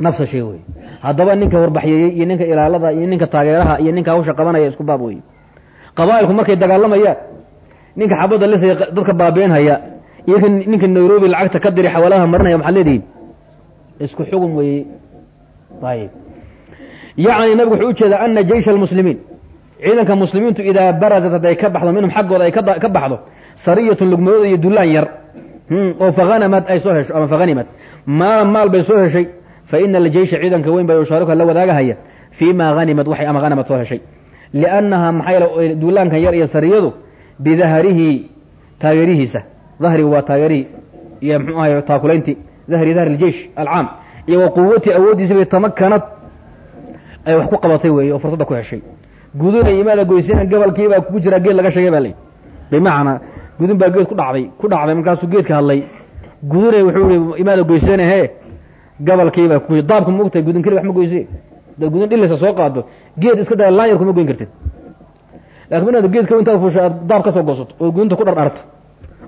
nafsa shay wey haddaba ninka horbaxyeeyey iyo ninka ilaalada iyo ninka taageeraha iyo ninka hawsha qabanaya isku baab wey qabaa'ilku markay dagaalamayaan ninka xabadda lisaya dadka baabiinhaya iyo ninka nairobi lacagta ka diri xawalaha marinaya maxaad leedihiin isku xugum weeye ayib yacni nabigu wuxuu u jeedaa ana jeysha almuslimiin ciidanka muslimiintu idaa barazat hadday ka baxdo minhum xaggooda ay ka baxdo sariyatun lugmadooda iyo dullaan yar. Oo fahanamad ay soo hesho ama fahanimad maala maal bay soo heshay fa ina aljeysha ciidanka weyn bay ushaarika la wadaagahaya fii ma hanimad waxay ama hanamad soo heshay. Liannaha maxaa yeele duulaankan yar iyo sariyadu bidahrihi taageerihiisa. Dahrigu waa taageerihii iyo mxuu ahay taakulayntii dahri dahri ljeish alcaam. Iyo wa quwatii awooddiisa bay tamakanad ay wax ku qabatay weeye oo fursadda ku heshay. Guduna imaada goysina gabalkiibaa kugu jiraa geed laga sheegay baa lay. Bimacnaa gudun baa geed ku dhacday ku dhacday markaasuu geedka hadlay. Gudunay wuxuu imaada goysana hee gabalkiibaa ku daabka ma ogtahay gudun keli wax ma goyse. Daad gudun dhilisa soo qaado geed iska daa laanyar kuma goyn kartid. Lakin inaad geedka intaad fuusha aad daab ka soo goosato oo gudunta ku dhardharto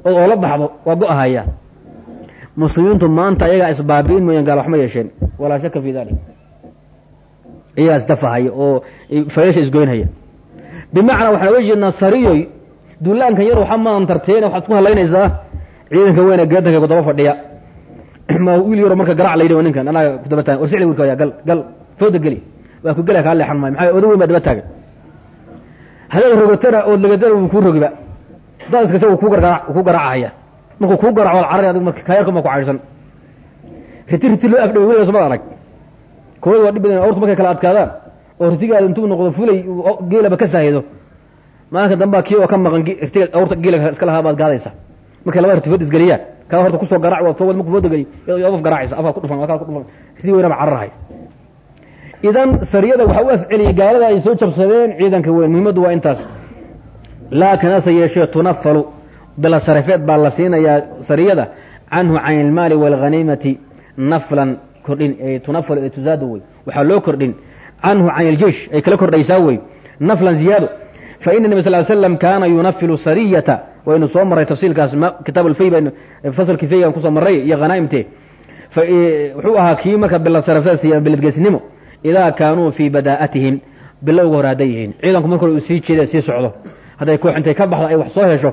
ood oola baxdo waa go-ahaya muslimiintu maanta ayagaa isbaabi'in mooyaan gaal wax ma yeesheen. Walaa shaka fi dalik iyagaa isdafahaya oo fayasha isgoynhaya bimacnaa waxaan oga jeednaa sariyoy duulaankan yar waxa maadan waxaad ku halaynaysaa ciidanka weyne geedanka kudaba fadhiya ma wiil yaro marka garac la yidhi ninkan anaaga kudaba taagan. Warsicli wiilka yaa gal gal fooda geli. Waa ku gelaya kaa leexan maayo. Maxaa oda weyn baa daba taagan. Hadaad rogatana ood lagadana wuu kuu rogiba daad iskase wuu ku gargara ku garaacahaya markuu kuu garaco carari adig marka kaayarka ma ku caydhsan riti riti loo agdhaway weliga somad arag. Kooda waa dhib badan awrtu markay kala adkaadaan oo ritigaada intuu noqdo fulay geelaba ka saahido. Maalinka dambaa kii oo ka maqan ritiga awrta geela iska lahaa baad gaadaysa markay laba riti food isgeliyaan kaa horta ku soo garaac waad soo wad marku fooda geliy iyadoo garaacaysa afaa ku dhufan kaa ku dhufan. Riti weynaba cararhay idan sariyada waxaa u afceliyay gaalada ay soo jabsadeen ciidanka weyn muhimaddu waa intaas. Laakiin hase yeeshee tunafalu bila sarafeed baa la siinayaa sariyada. Canhu can ilmaali wاlghaniimati naflan kordhin tunafalu ee tuzaadu wey waxaa loo kordhin. Canhu can iljeish ay kala kordhaysaa wey naflan ziyaado. Faina nebi sal slam kaana yunafilu sariyata waynu soo marray tafsiilkaas kitaab alfay baynu fasalkii faygan ku soo marray iyo hanaa'imte wuxuu ahaa kii marka bila sarafeed siiya biladgeesnimo idaa kaanuu fii badaa'atihim bilowga hore hadday yihiin ciidanku marka hore uu sii jeeda sii socdo hadday koox intay ka baxdo ay wax soo hesho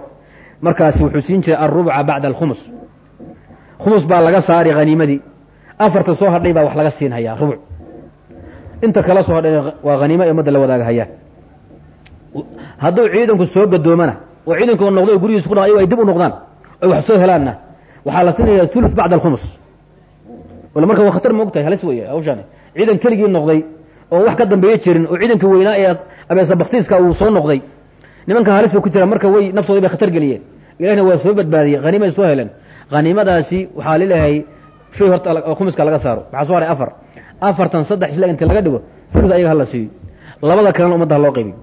markaasi wuxuu siin jiray alrubca bacda alkhumus khumus baa laga saari haniimadii afarta soo hadhay baa wax laga siinhayaa rubuc inta kala soo hadhay waa haniimo ee ummadda la wadaagahayaan hadduu ciidanku soo gadoomana oo ciidanku noqdo gurigiisu ku ay dib u noqdaan ay wax soo helaanna waxaa la siinaya tulus bacda alkhumus. Marka waa khatar ma ogtahay halis weeye hawshaani ciidan keligii noqday oo wax ka dambeeya jirin oo ciidankii weynaa ee abeesa baktiiska uu soo noqday nimanka halis bay ku jiraan marka way naftoodii bay khatar geliyeen. Ilahna waa soo badbaadiyey haniimay soo heleen. Haniimadaasi waxaa lileeyahay shay horta khumiska laga saaro. Waxaa soo haray? Afar. Afartan saddex isla inti laga dhigo sulus ayaga hala siiyo. Labada kalena ummadda ha loo qaybiyo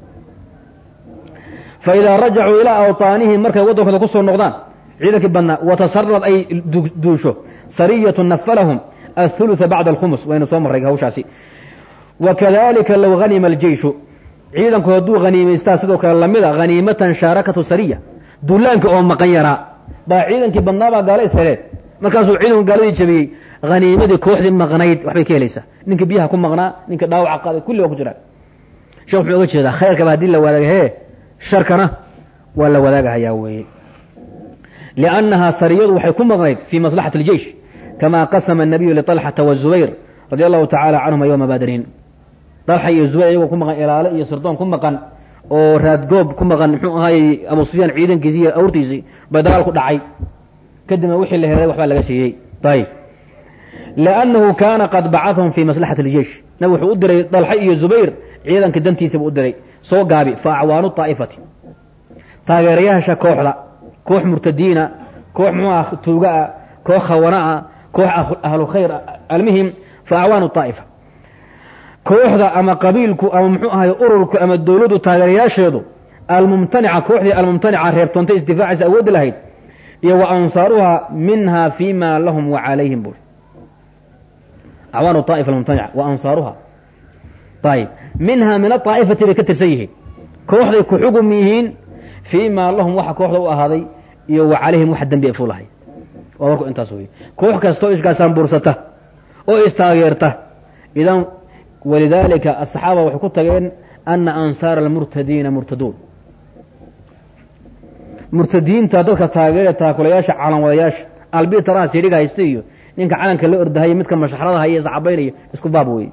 fa idaa rajacuu ilaa awطaanihim markay waddankooda ku soo noqdaan ciidankii badnaa watasarad ay duusho sariyatu nafalahum aلثuluثa bacda alkhumus waynu soo marray hawshaasi wakadalika low hanima aljeishu ciidanku hadduu haniimaystaa sidoo kale lamida haniimatan shaarakatu sariya duulaanka oo maqan yaraa baa ciidankii badnaabaa gaalo is heleen markaasuu ciidanku gaaladii jabiyey haniimadii kooxdii maqnayd waxbay ka helaysaa ninkii biyaha ku maqnaa ninkii dhaawaca qaaday kulli waa ku jiraan sheekh wuxuu oga jeedaa khayrkaba haddii la wadaaga hee sharkana waa la wadaagahayaa weeye liannahaa sariyadu waxay ku maqnayd fii maslaxati اljeish kamaa qasama الnabiyu liطalxata wazubayr radi allahu tacaala canhuma yowma badrin dalxa iyo zubayr iyagoo ku maqan ilaale iyo sirdoon ku maqan oo raadgoob ku maqan muxuu ahaayey abu sufyaan ciidankiisii iyo awrtiisii bay dagaal ku dhacay kadibna wixii la helay waxbaa laga siiyey ayb liannahu kaana qad bacahum fii maslaxati اljeish nabig wuxuu u diray dalxa iyo zubayr ciidanka dantiisaba u diray soo gaabi fa acwaanu طaa'ifati taageerayaasha kooxda koox murtadiina koox muxuuah tuugaa koox khawanaa koox ahlu khayr almuhim fa acwaanu طaa'ifa kooxda ama qabiilku ama muxuu ahay ururku ama dowladdu taageerayaasheedu almumtanica kooxdii almumtanica reebtoontay isdifaacaysa awoodi lahayd iyo wa ansaaruha minha fima lahum wa calayhim bui acwaanu طaa'ifa almumtanica wa ansaaruha ayib minha min aطaa'ifati bay ka tirsan yihiin kooxday ku xugum yihiin fii maa lahum waxa kooxda u ahaaday iyo wa calayhim waxa dembi ay fulahay waa warku intaas wey koox kastoo iskaasaanbuursata oo istaageerta idan walidaalika asaxaaba waxay ku tageen ana ansaara almurtadiina murtaduun murtadiinta dadka taageera taakulayaasha calanwadayaasha albitaraha siidhiga haysta iyo ninka calanka la ordahaya midka mashaxrada haya iscabaynaya isku baab wey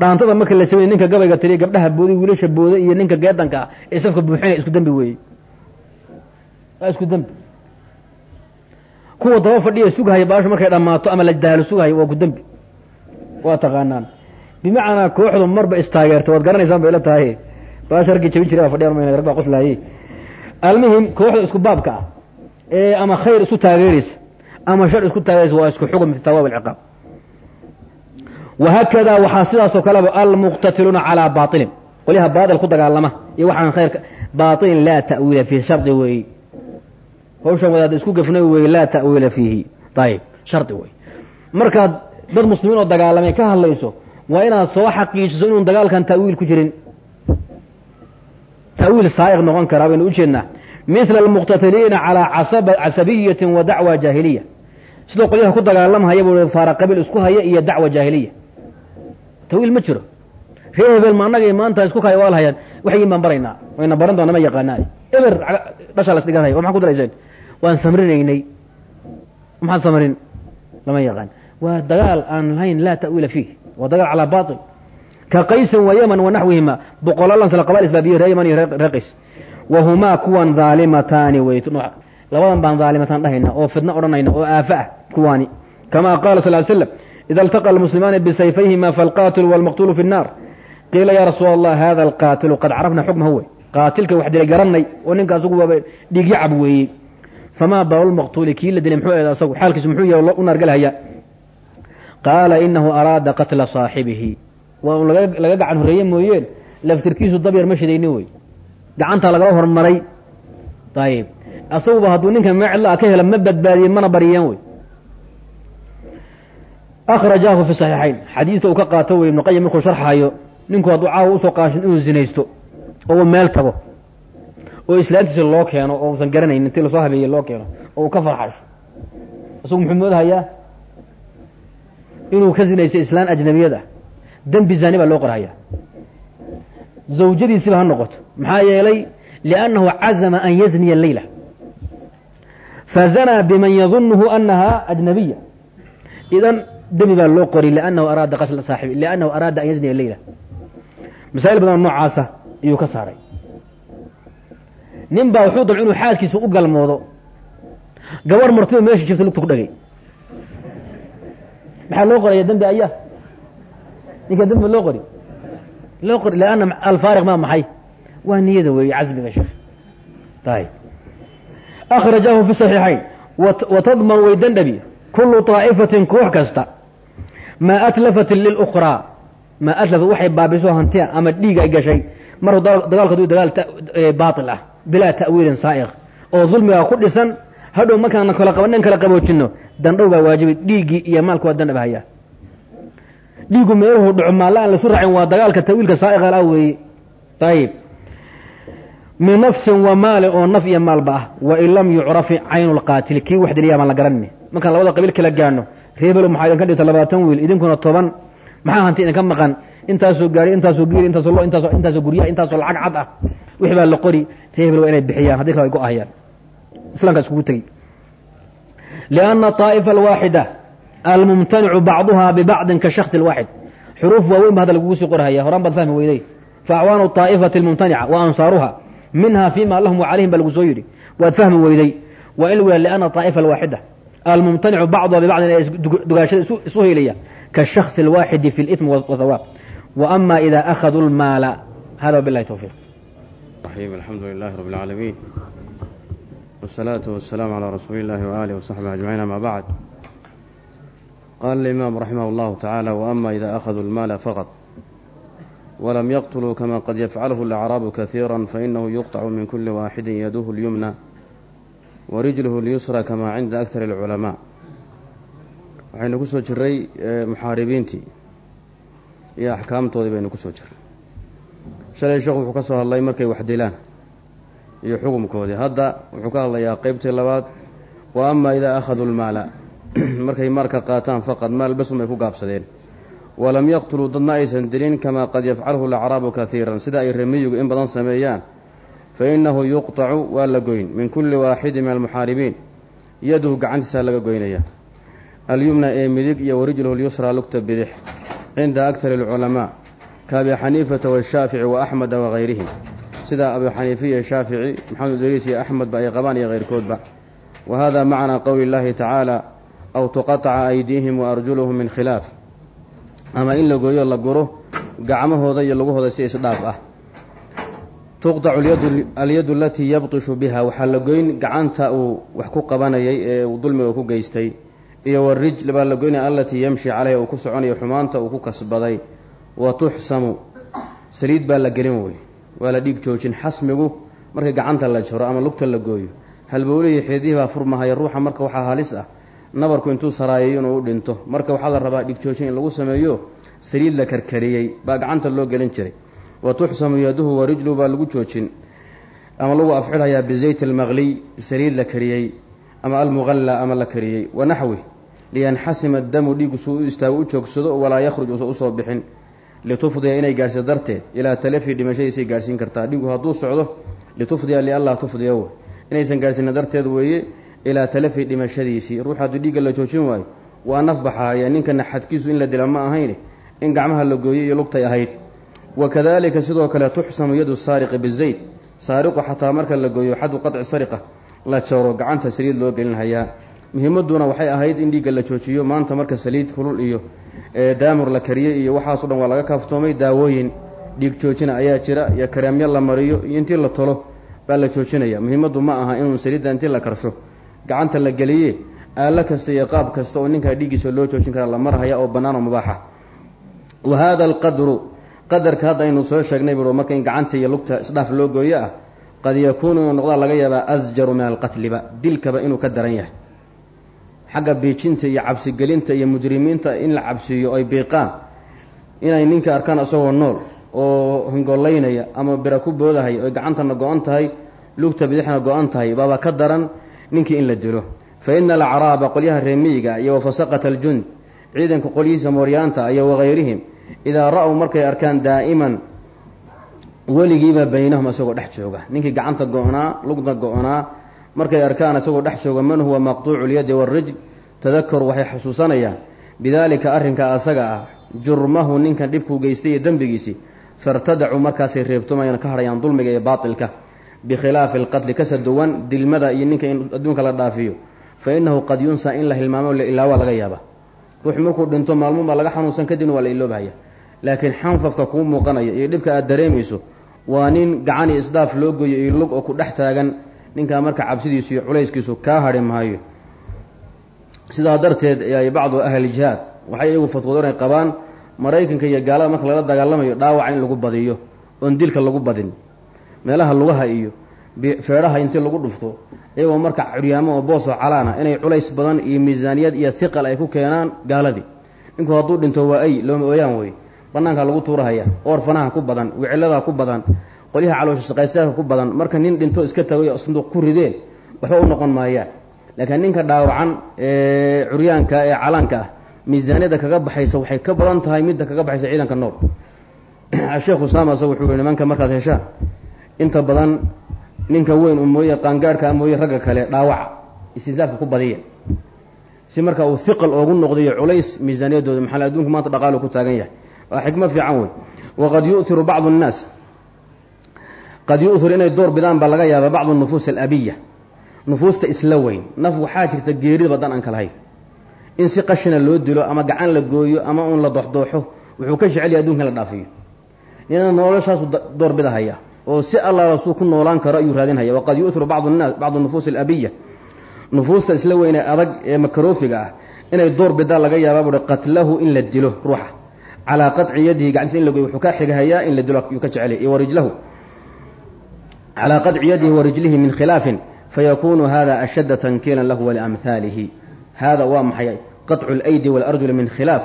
dhaantada marka la jabay ninka gabayga tiriya gabdhaha booday wiilasha booda iyo ninka geedanka ee safka buuxinaya isku dembi weeye. Waa isku dembi kuwa daba fadhiya sugahaya baashu markay dhammaato ama la daalo sugahaya waa ku dembi waa taqaanaan. Bimacnaa kooxdu marba istaageerta waad garanaysaan bay ila tahay. Baasha raggii jabin jiray baa fadhiyan mayna rag baa qoslaaye almuhim kooxda isku baabka ah ee ama khayr isku taageeraysa ama shar isku taageeraysa waa isku xugum fi thawaab alciqaab wahaakada waxaa sidaasoo kaleba almuqtatiluuna calaa baailin qolyaha baail ku dagaalama iyo waxaan khayrka baailin laa ta'wiila fiihi shardi weeye hawshan wadaad isku gafnay weeye laa ta'wiila fiihi ayib shardi wey markaad dad muslimiin oo dagaalamay ka hadlayso waa inaad soo xaqiijiso inuun dagaalkan ta'wiil ku jirin ta'wiil saa'iq noqon karaa baynu ujeednaa mila almuqtatiliina calaa casabiyatin wa dacwa jaahiliya sidoo qolyaha ku dagaalamhaya buu faara qabiil isku haya iyo dacwa jaahiliya tawiil ma jiro. Reer hebel ma annaga maanta isku kaya waa lahayaan waxyin baan baraynaa. Wayna baran doona ma yaqaanaa. Eber dhashaa las dhiganaya maxaa ku darayseen waan samrinaynay. Maxaad samrin? Lama yaqaan. Waa dagaal aan lahayn laa ta'wiila fiih. Waa dagaal calaa bail ka qaysin wa yaman wa naxwihima boqolalan sala qabail isbaabiye reer yaman iyo reer qays. Wa humaa kuwan dhaalimataani wey labadan baan dhaalimataan dhahayna oo fidno odhanayna oo aafa ah kuwaani. Kama qaala sal ly slam ida altaqa almuslimaani bisayfayhima falqaatilu walmaqtulu fi nnaar qiila ya rasuul allah hada alqaatilu qad carafna xukmahu wey qaatilka wax dilay garanay oo ninka asagu waaba dhiigyo cab weeye famaa baalu lmaqtuuli kii la dilay muxuu eed asagu xaalkiisu muxuu yahay u naargalhaya qaala inahu araada qatla saaxibihi waa un laga gacan horreeye mooyeen laftirkiisu dabyar ma shidayni wey gacantaa lagala hormaray ayib asaguba hadduu ninka mecla ka hela ma badbaadiyen mana bariyeen wey akrajaahu fi saxiixayn xadiidka uu ka qaato wey ibnu qayim markuu sharxayo ninku hadduu caawa u soo qaashin inuu zinaysto oo uu meel tago oo islaantiisa loo keeno oo usan garanayn intii la soo habeeyey loo keeno oo uu ka farxasho isagu muxuu moodhayaa inuu ka zinaystay islaan ajnabiyad ah dembi zani baa loo qorhayaa zawjadiisiba ha noqoto maxaa yeelay liannahu cazama an yazniya leyla fazanaa biman yadunuhu anaha ajnabiya idan dembi baa loo qori liannahu araada qasla saaxibi liannahu araada an yazniya leyla masaa'il badanoo noocaasa ayuu ka saaray. Nin baa wuxuu damc inuu xaaskiisa u galmoodo. Gabarh martido meesha jirta lugta ku dhagay. Maxaa loo qoraya dembi ayaa? Ninka dembi loo qori? Loo qori lianna alfaariq maa maxay? Waa niyada weeye casmiga sheekh. Ayib akhrajahu fi saxiixayn. Watadman way dandhabi kulu طaa'ifatin koox kasta maa atlafat lilukhraa maa atlafat waxay baabiso hantiya ama dhiig ay gashay mar dagaalku dagaal baatil ah bilaa ta'wiilin saa'iq oo dulmiga ku dhisan hadhow markaan kala qabanen kala qaboojino dandhow baa waajibay dhiiggii iyo maalku waa dandhab hayaa dhiiggu meeluhu dhaco maalla aan lasu raacin waa dagaalka ta'wiilka saa'iqa ah weeye ayib min nafsin wa maali oo naf iyo maalba ah wain lam yucrafi caynu lqaatili kii wax diliyaa baan la garanini markaan labada qabiil kala gaano reebelo maxaa idinka dhigta labaatan wiil idinkuna toban maxaa hanti idinka maqan intaasoo gaari intaasoo giiri intaasoo lo intaasoo intaasoo guryaha intaasoo lacag cad ah wixii baa la qori ree hebel waa inay bixiyaan haddii kale ay go-ahayaan islaamka iskugu tegi lianna طaa'ifa alwaaxida almumtanicu bacduha bibacdin ka shaksi اlwaaxid xuruuf waaweyn ba hadda lagugu sii qorhaya horaan baad fahmi weyday faacwaanu طaa'ifati اlmumtanica wa ansaaruha minha fima lahum wacalayhim baa lagu soo yidhi waad fahmi weyday waa in lagu yaha lianna طaa'ifa alwaaxida almumtanicu bacduha bibacdin ee dugaashada isu heylaya kaالشhخص الواxد في الإثم والثwاab وأma إida أkhذوا الmaal hada وبالlahi توفيq رحيم الحمد لله رب العالمين والصلاة والسلام على رسول الله وآله وصحبه أجمعين أما بعد قال الإمام رحمه الله تعالى وأما إذا أخذوا المال فقط ولم يقتلوا كما قد يفعله الأعراب كثيرا فإنه يقطع من كل واحد يده warijluhu lyusra kamaa cinda aktar alculamaa. Waxaynu ku soo jiray e, muxaaribiintii iyo axkaamtoodii baynu ku soo jiray shalay sheekhu wuxuu ka soo hadlay markay wax dilaan iyo xukumkoodii hadda wuxuu ka hadlayaa qeybtii labaad wa ama idaa akhaduu lmaala markay maalka qaataan faqad maal basum ay ku gaabsadeen. Walam yaqtuluu dadna aysan dilin kamaa qad yafcalhu lacraabu kaiiran sida ay remiyigu in badan sameeyaan fa innahu yuqtacu waa la goyn min kulli waaxidin min almuxaaribiin yaduhu gacantiisaa laga goynaya alyumna ee midig iyo warijluhu lyusraa lugta bidix cinda akari alculamaa ka abi xaniifata washaafici wa axmeda wahayrihim sida abu xaniife iyo shaafici maxamed idriis iyo axmedba ay qabaan iyo hayrkoodba wa hada macnaa qowli اllahi tacaala aw tuqataca aydiihim wa arjuluhum min khilaaf ama in la gooyo la guro gacmahooda iyo lugahooda si isdhaaf ah tuqtacu alyadu alatii yabtishu biha waxaa la goyn gacanta uu wax ku qabanayay ee uu dulmiga ku geystay iyo warijl baa la goynaya alatii yamshi caleyha uu ku soconayo xumaanta uu ku kasbaday. Wa tuxsamu saliid baa la gelin wey waa la dhiig joojin. Xasmigu markii gacanta la jaro ama lugta la gooyo halbowlihii xeedihii baa furmahaya ruuxa marka waxaa halis ah nabarku intuu saraayayo inuu u dhinto. Marka waxaa la rabaa dhiig joojin in lagu sameeyo saliid la karkariyey baa gacanta loo gelin jiray wa tuxsamu yaduhu wa rijlu baa lagu joojin ama lagu afxidhayaa bizayt almaqliy saliid la kariyey ama almuqalla ama la kariyey wa naxwi liyanxasima damu dhiigu suu u istaago u joogsado walaa yakhruj uusan u soo bixin litufdiya inay gaarhsido darteed ilaa talafi dhimashadiisay gaarhsiin kartaa dhiigu hadduu socdo litufdiya lianlaa tufdiya wey inaysan gaarhsiina darteed weeye ilaa talafi dhimashadiisii ruux hadduu dhiigga la joojin waayo waa naf baxaaya ninkana xadkiisu in la dila ma ahayn in gacmaha la gooyey iyo lugtay ahayd wa kadalika sidoo kale tuxsamu yadu saariqi bizayd saariqu xataa marka la gooyo xadu qaci sariqa la jaro gacanta saliid loo gelinhayaa muhiimaduna waxay ahayd in dhiigga la joojiyo maanta marka saliid kulul iyo daamur la kariyey iyo waxaaso dhan waa laga kaaftoomay daawooyin dhiig joojina ayaa jira iyo kareemyo la mariyo iyo intii la tolo baa la joojinaya muhiimaddu ma aha inuu saliidda intii la karsho gacanta la geliye aalo kasta iyo qaab kasta oo ninkaa dhiiggiisa loo joojin kara la marhaya oo bannaan oo mubaaxa wa haada alqadru qadarka hadda aynu soo sheegnay buu marka in gacanta iyo lugta isdhaaf loo gooyo ah qad yakuunu inuu noqdaa laga yaabaa asjaru min alqatliba dilkaba inuu ka daran yahay. Xagga biijinta iyo cabsigelinta iyo mujrimiinta in la cabsiiyo ay biiqaan inay ninka arkaan isagoo nool oo hingolaynaya ama bira ku boodahay oy gacantana go-an tahay lugta bidixna go-an tahay baaba ka daran ninkii in la dilo. Fa ina alacraaba qolyaha reemiyiga iyo wafasaqata aljund ciidanka qolyihiisa mooryaanta iyo wakayrihim idaa ra-w markay arkaan daa'iman weligiiba baynahum isagoo dhex jooga ninkii gacanta go-naa lugda go-naa markay arkaan isagoo dhex jooga man huwa maqtuucu lyadi waarijl tadakaru waxay xusuusanayaan bidaalika arrinkaa asaga ah jurmahu ninkan dhibkuu geystay iyo dembigiisii fartadacuu markaasay reebtomayaan ka hadhayaan dulmiga iyo baatilka bikhilaafi alqatli kasa duwan dilmada iyo ninka in adduunka la dhaafiyo fa innahu qad yunsaa in la hilmaamo la ilaawa laga yaaba ruux markuu dhinto maalmuun baa laga xanuunsan kadibna waa la iloobahaya laakiin xanfafka kuu muuqanaya iyo dhibka aad dareemayso waa nin gacani isdhaaf loo goyo iyo lug oo ku dhex taagan. Ninkaa marka cabsidiisu iyo culayskiisu kaa hadhi maayo. Sidaa darteed ay bacdu ahli jihaad waxay iyagu fatwoodo inay qabaan maraykanka iyo gaalada marka lala dagaalamayo dhaawaca in lagu badiyo oon dilka lagu badin meelaha lugaha iyo feedhaha intii lagu dhufto iyagoo marka curyaamo oo boos oo calaana inay culays badan iyo miisaaniyad iyo hiqal ay ku keenaan gaaladii ninku hadduu dhinto waa ay looma ooyaan wey banaankaa lagu tuurahaya oorfanaha ku badan wicilada ku badan qolyaha caloosha shaqaysaaka ku badan marka nin dhinto iska tagay oo sanduuq ku rideen waxba u noqon maayaan laakiin ninka dhaawacan ee curyaanka ee calaanka ah miisaaniyadda kaga baxaysa waxay ka badan tahay midda kaga baxaysa ciidanka nool. Sheekh usaama isaga wuxuu yihi nimanka markaad heshaan inta badan ninka weyn u mooye qaangaarhka mooye ragga kale dhaawaca istisaafka ku badiya. Si marka uu hiqal oogu noqdayo culays miisaaniyadooda maxaa adduunku maanta dhaqaalu ku taagan yahay? Waa xikmad fiican wey waqad yu'hiru bacdu nnaas. Qad yu'hiru inay door bidaan baa laga yaaba bacdu nufuus alabiya. Nufuusta isla weyn. Naf waxaa jirta geerida badan aan kalahayn in si qashina loo dilo ama gacan la gooyo ama uun la doxdooxo wuxuu ka jecelyahay adunka in la dhaafiyo. Nina noloshaasu door bidahaya oo si alla suu ku noolaan karo ayuu raadinhaya waqad yu'hiru bacdu nnaas bacdu nufuus alabiya nufuusta isla weyn ee adag ee makaroofiga ah inay door bidaan laga yaaba buui qatlahu in la dilo ruuxa calaa qaطci yadihi gacantiisa in la goyo wuxuu ka xigahayaa in la dilo yuu ka jecelya iyo warijlahu calaa qaطci yadihi wa rijlihi min khilaafin fayakunu hada ashadda tankiilan lahu waliamhaalihi hada waa maxay qaطcu اlaydi waalarjuli min khilaaf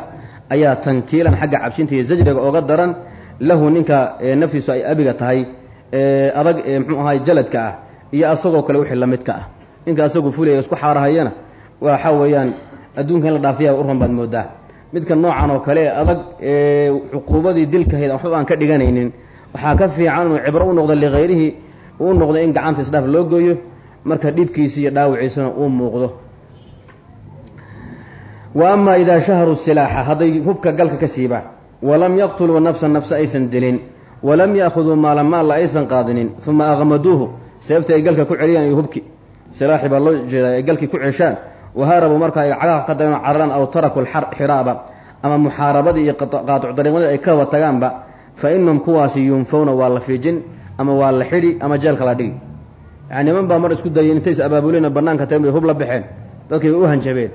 ayaa tankiilan xagga cabsinta iyo zajriga oga daran lahu ninka naftiisu ay abiga tahay adag ee mxuu ahay jaladka ah iyo asagoo kale wixii lamidka ah. Ninka asagu fulaya isku xaarahayana waxa weeyaan adduunka in la dhaafiya u ran baad moodaa. Midka noocan oo kale ee adag ee cuquubadii dilkahayd waxba aan ka dhiganaynin waxaa ka fiican inuu cibro u noqdo likayrihi uu noqdo in gacanta isdhaaf loo gooyo marka dhibkiisi iyo dhaawiciisana uu muuqdo. Wa ama idaa shaharuu silaaxa hadday hubka galka ka siibaan walam yaqtuluu nafsa aysan dilin walam yaakhuduu maala maalla aysan qaadinin uma aqmaduuhu seebta ay galka ku celiyaan iyo hubki. Silaaxi baa loo jeedaa ay galkii ku ceshaan. Wahaarabuu marka ay cagaha ka dagano cararaan aw taraku xiraaba. Ama muxaarabadii iyo qaatuc dariiqmadii ay ka wada tagaanba fa inahum kuwaasi yunfowna waa la fiijin ama waa la xidhi ama jeelka la dhigi. Yani niman baa mar isku dayeen intay is abaabuleen banaanka tagen bay hub la baxeen. Dadkay u hanjabeen.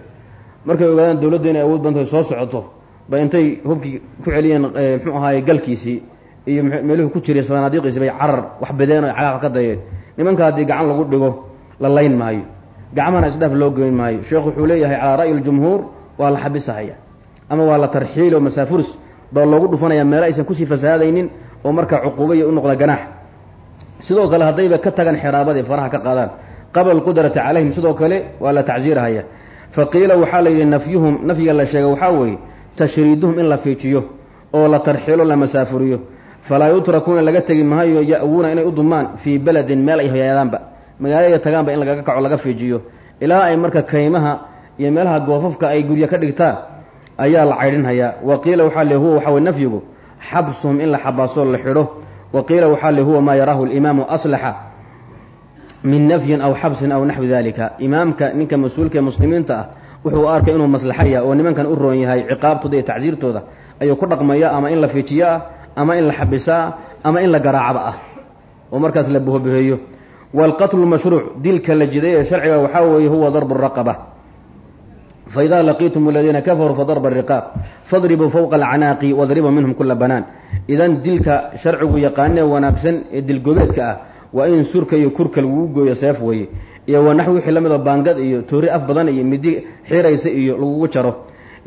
Markay ogaadaan dowladdu inay awood badanta soo socoto ba intay hubkii ku celiyeen mxuu ahaaye galkiisii iyo meeluhu ku jiray sanaadiiqiisi bay carar wax bedeen o cagaha ka dayeen. Nimanka haddii gacan lagu dhigo la layn maayo. Gacmahana isdhaaf loo geyn maayo. Sheekhu wuxuu leeyahay calaa ra'yi ljumhuur waa la xabisahaya ama waa la tarxiilo masaafuris baa loogu dhufanaya meelo aysan ku sii fasahaadaynin oo markaa cuquubaiyo u noqda ganaax. Sidoo kale haddayba ka tagaan xeraabadii faraha ka qaadaan. Qabla alqudrati calayhim sidoo kale waa la tacsiirahaya. Fa qiila waxaa la yidhi nafyuhum nafyiga la sheegay waxaa weeye tashriiduhum in la fiijiyo oo la tarxiilo la masaafuriyo falaa yutrakuuna laga tegi maayo ya-wuuna inay u dumaan fii beledin meel ay hoyaadaanba magaalada tagaanba in lagaga kaco laga fiijiyo ilaa ay marka kaymaha iyo meelaha goofafka ay guryo ka dhigtaan ayaa la caydhinhayaa wa qiila waxaa le huwa waxaa wey nafyigu xabsuhum in la xabaasoo la xidho wa qiila waxaa le huwa maa yaraahu alimaamu aslaxa min nafyin aw xabsin aw naxwi dalika imaamka ninka mas'uulka ee muslimiinta ah wuxuu arkay inuu maslaxaya oo nimankan u roon yahay ciqaabtooda iyo tacsiirtooda ayuu ku dhaqmaya ama in la fiijiyo ama in la xabisaa ama in la garaacaba ah. Oo markaas la buhobuheeyo waalqatlu mashruuc dilka la jiday ee sharciga waxaa weeye huwa darbu raqaba. Faidaa laqiitum aladiina kafaruu fadarba riqaab. Fadribuu fowqa alcanaaqi wadribuu minhum kula banaan. Idan dilka sharcigu yaqaanee wanaagsan ee dilgobeedka ah waa in surka iyo kurka lagugu gooyo seef weeye. Iyo wanaxwi wixii la mid oo baangad iyo toori af badan iyo midi xiraysa iyo lagugu jaro.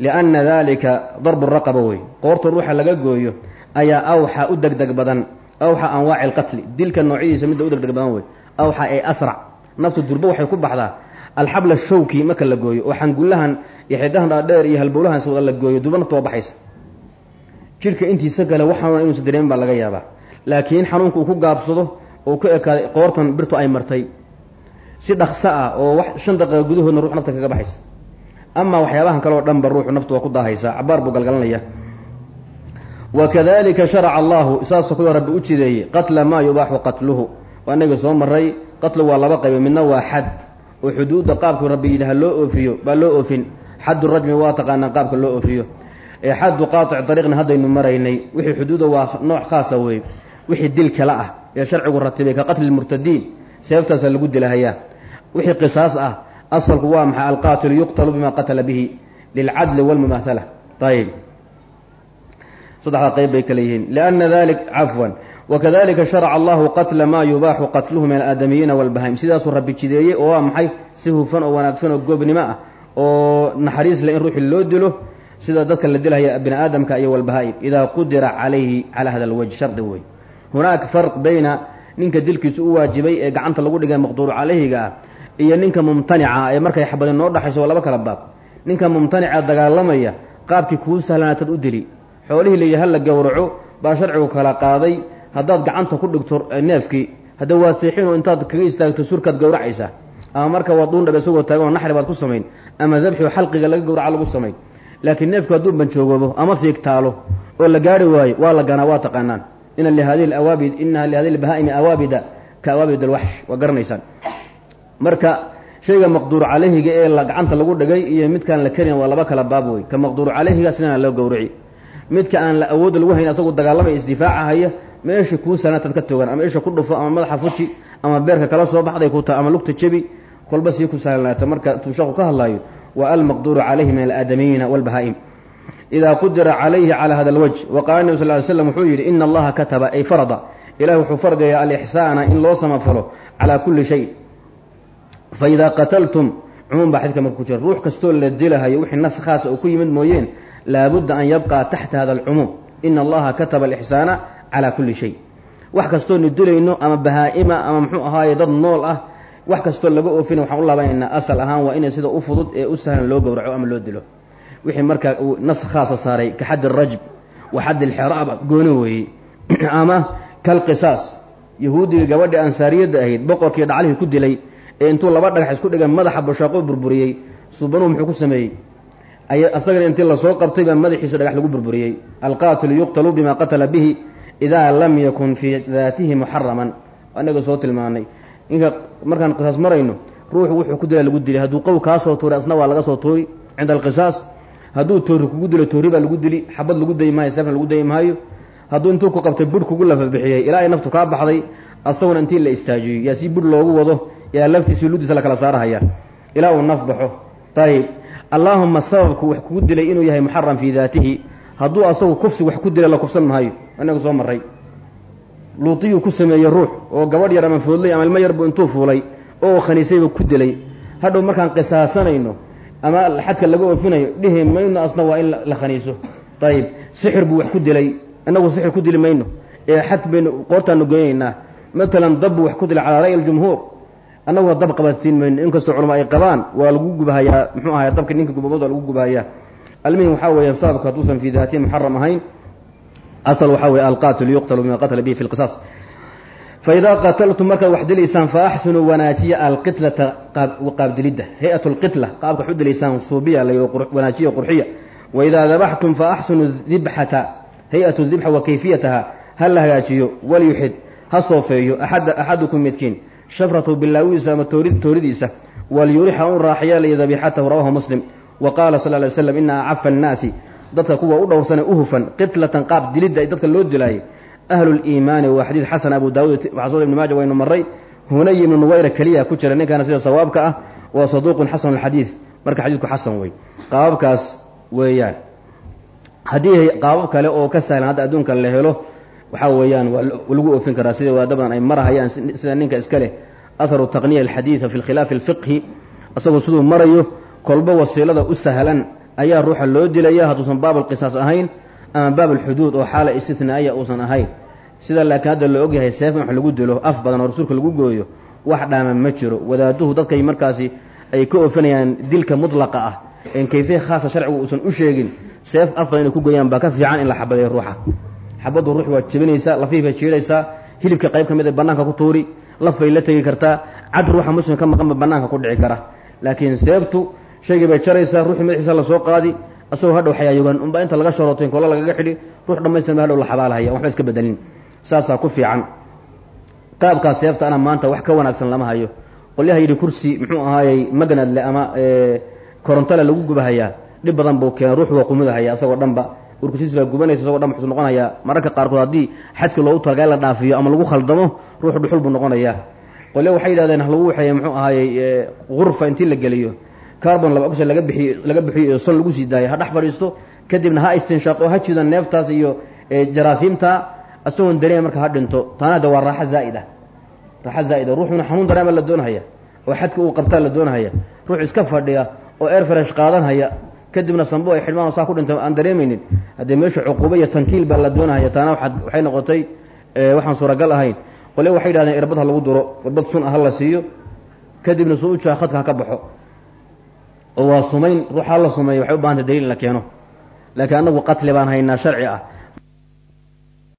Lianna dalika darbu raqaba wey qoorta ruuxa laga gooyo ayaa awxa u degdeg badan. Awxa anwaaci alqatli dilka noocyadiisa midda u degdeg badan wey. Awxa ee asrac. Naftu durbo waxay ku baxdaa. Alxabla shawki marka la gooyo oo xangullahan iyo xidahan dhaadheer iyo halbowlahan sawda la gooyo durbo naftu waa baxaysa. Jidhka intiisa kale wax xanuuna inuusa dareemin baa laga yaabaa. Laakiin xanuunka uu ku gaabsado oo ku ekaaday qoortan birtu ay martay. Si dhaqso ah oo wax shan daqiiqa gudahoodna ruux nafta kaga baxaysa. Amaa waxyaabahan kale dhanba ruuxu naftu waa ku daahaysaa cabaar buu galgalanaya wakadalika sharaca allahu saasoo kuwa rabbi u jideeyey qatla maa yubaaxu qatluhu waa inaga soo maray qatlu waa laba qaybo midna waa xad oo xuduudda qaabku rabbi yidhaha loo oofiyo baa loo oofin xaddu rajmi waa taqaanaa qaabka loo oofiyo ee xaddu qaatic dariiqna haddaynu maraynay wixii xuduudda waa nooc khaasa wey wixii dil kale ah ee sharcigu ratibay ka qatli lmurtadiin seeftaasaa lagu dilahayaa wixii qisaas ah asalku waa maxay alqaatilu yuqtalu bima qatala bihi lilcadli walmumaathala ayib saddexdaa qayb bay kale yihiin lianna dalik cafwan. Wakadalika sharaca allahu qatla maa yubaaxu qatluhu min alaadamiyiina walbahaim sidaasuu rabbi jideeyey oo waa maxay? Si hufan oo wanaagsan oo goobnimo ah oo naxariis leh in ruuxii loo dilo sida dadka la dilhaya bini aadamka iyo walbahaa'im idaa qudira calayhi calaa hada alwajh shardi wey hunaaka farq bayna ninka dilkiisu u waajibay ee gacanta lagu dhigay maqduuru calayhiga ah iyo ninka mumtanica ee markay xabadi noo dhaxayso waa laba kala baab. Ninka mumtanica dagaalamaya qaabkii kuu sahlanaatad u dili xoolihii layi hala gowraco baa sharcigu kala qaaday. Haddaad gacanta ku dhigto neefkii hadda waa seexinoo intaad kaga istaagto surkaad gowracaysaa ama marka waa duundhab isagoo taaganoo naxri baad ku samayn. Ama dabxio xalqiga laga gowraca lagu samayn. Laakiin neefku hadduu banjoogoobo ama fiigtaalo oo la gaari waayo waa la ganaa waa taqaanaan. Ina lihadihi awaabid inaha lihadihi lbahaa'imi awaabida ka awaabid alwaxsh waa garanaysaan. Marka shayga maqduur calayhiga ee gacanta lagu dhigay iyo midkaan la karin waa laba kala baab wey ka maqduur calayhiga sidana loo gowrici midka aan la awoodda lagu hayn asagu dagaalamay isdifaaca haya meesha kuu sanaatad ka togan ama isha ku dhufo ama madaxa fuji ama beerka kala soo baxday ku taha ama lugta jebi kolba sii ku sahlanaata marka tuu sheeku ka hadlaayo waa almaqduuru calayhi min alaadamiyiina walbahaa'im. Idaa qudira calayhi calaa hada alwajh wa qaala nebi sal ly slam wuxuu yidhi ina allaha kataba ay farada. Ilahi wuxuu fardigaya alixsaana in loo samafalo calaa kulli shay. Fa idaa qataltum cumuum baa marka ku jira ruux kastoo la dilahayo wixii nas khaasa ku yimid mooyeen laabudda an yabqaa taxta hada alcumuum. Ina allaha kataba alixsaana calaa kulli shay. Wax kastoo nu dilayno ama bahaa-ima ama muxuu ahaaye dad nool ah wax kastoo laga oofina waxaan u laabanaynaa asal ahaan waa inay sida u fudud ee u sahlan loo gowraco ama loo dilo. Wixii markaa uu nas khaasa saaray ka xaddi rajb wa xaddi lxiraaba gooni weeyey ama kalqisaas yahuudiga gabadhii ansaariyadda ahayd boqorkii dhaclihii ku dilay ee intuu laba dhagax isku dhigan madaxa bashaaqo burburiyey subanuhu muxuu ku sameeyey ay asagana intii la soo qabtay baa madaxiisa dhagax lagu burburiyey. Alqaatilu yuqtalu bima qatala bihi idaa lam yakun fii daatihi muxaraman anaga soo tilmaanay. Ninka markaan qisaas marayno ruuxu wuxuu ku dila lagu dili hadduu qow kaa soo tuuray asna waa laga soo tuuri. Cinda alqisaas hadduu toori kugu dilo toori baa lagu dili. Xabad lagu dayi maayo seefna lagu dayi maayo. Hadduu intuu ku qabtay budh kugu lafabixiyey ilaa ay naftu kaa baxday asaguna intii la istaajiyey yaa si budh loogu wado yaa laftiisi ludiisa la kala saarahaya. Ilaa uu naf baxo ayib allaahuma sababku wax kugu dilay inuu yahay muxaram fii daatihi. Hadduu asagu kufsi wax ku dila la kufsan maayo. Inaga soo maray luutiyuu ku sameeyey ruux oo gabadh yar ama foodlay ama ilmo yarbu intuu fuulay oo khaniisayba ku dilay. Hadhow markaan qisaasanayno ama xadka laga oofinayo dhihi mayno asna waa in la khaniiso. Ayib sixir buu wax ku dilay. Inagu sixir ku dili mayno. Ee xad baynu qoortaanu goynaynaa. Matalan dabbu wax ku dilay calaa ra'yi aljumhuur annaguna dab qabatiin mayno. Inkastoo culama ay qabaan waa lagu gubahayaa. Muxuu ahay dabka ninka gubamad waa lagu gubahayaa. Almihim waxaa weeya sababka hadduusan fii daatiin muxaram ahayn asal waxaa weye alqaatilu yuqtalu bima qatala bihi fi lqisaas faidaa qataltum markaad wax dilaysaan fa axsunuu wanaajiya alqitlata qaabdilidda hay'at lqitla qaabka wax dilaysaan suubiya la wanaajiya qurxiya. Waidaa dabaxtum fa axsunuu dibxata hay'at dibxa wa kayfiyataha ha la hagaajiyo walyuxid ha soofeeyo axadukum midkiin shafratu bilaawiisa ama tooridiisa walyurixa un raaxyeelaya dabiixatahu rawahu muslim. Wa qaala sal ly slam ina acafa annaasi dadka kuwa u dhowrsane u hufan qitlatan qaab dilidda dadka loo dilaayay ahlu liimaani waa xadiid xasan abu daawuud xasan ibni maaja waynu maray hunay ibnu nuwayra keliya ku jira ninkaana sida sawaabka ah waa saduuqun xasanu lxadiid marka xadiidku xasan wey qaababkaas weeyaan. Haddii qaabab kale oo ka sahlan hadda adduunka la helo waxaa weeyaan waa lagu oofin karaa sida waada badan ay marahayaan sida ninka iska leh. Atharu taqniya alxadiida fi lkhilaafi alfiqhi isagoo siduu marayo kolba wasiilada u sahlan ayaa ruuxa loo dilaya hadduusan baab alqisaas ahayn ama baab alxuduud oo xaala istinaaiya uusan ahayn. Sida laakiin hadda la ogyahay seef in wax lagu dilo af badan oo rasuulka lagu gooyo wax dhaama ma jiro. Wadaaduhu dadkay markaasi ay ka oofanayaan dilka mutlaqa ah en kayfiya khaasa sharcigu uusan u sheegin seef af badan inay ku gooyaan baa ka fiican in la xabadeeyo ruuxa xabaddu ruux waa jebinaysaa lafiif bay jiidhaysaa hilibka qayb ka mid a bannaanka ku tuuri laf la tegi kartaa cad ruuxa muslimka ka maqanba bannaanka ku dhici kara. Laakiin seeftu shaygii bay jaraysaa ruuxii madaxiisa la soo qaadi asagoo hadhow xayaayogan unbaa inta laga sharootayn koolo lagaga xidhi ruux dhammaystir ba hadhow la xabaalahaya waxba iska bedelin. Saasaa ku fiican. Qaabkaas seefta ana maanta wax ka wanaagsan lama hayo. Qolyaha yidhi kursi muxuu ahaayey magnadle ama korontole lagu gubahayaa dhib badan buu keena ruux waa qumudahaya asagoo dhanba urkusiis baa gubanaysa isagoo dhan wuxuu noqonayaa. Mararka qaarkood haddii xadkii loogu talagala la dhaafiyo ama lagu khaldamo ruuxu dhuxul buu noqonayaa. Qolya waxay yidhahdeen lagu waxeeye muxuu ahaayey gurfa intii la geliyo. Carbon laba oxide laga bixiy laga bixiyo oo son lagu sii daayo. Ha dhex fadhiisto kadibna ha istinshaaqo ha jido neeftaas iyo jaraafiimta. Isagoon dareema marka ha dhinto. Taana de waa raaxo zaa'ida. Raaxo zaa'ida. Ruuxuna xanuun dareema la doonahaya oo xadka uu qabtaa la doonahaya. Ruux iska fadhiya oo air fresh qaadanhaya kadibna sambo ay xidhmaan saa ku dhintay aan dareemaynin. Haddee meesha cuquuba iyo tankiil baa la doonahaya taana waxay noqotay waxaan suuragal ahayn. Qole waxay yidhahdeen irbad ha lagu duro irbad sun ah ha la siiyo. Kadibna soo ujaa khadka ha ka baxo. Oo waa sumayn ruuxa la sumeeyo waxay u bahantay daliil in la keeno. Laakiin annagu qatli baan haynaa sharci ah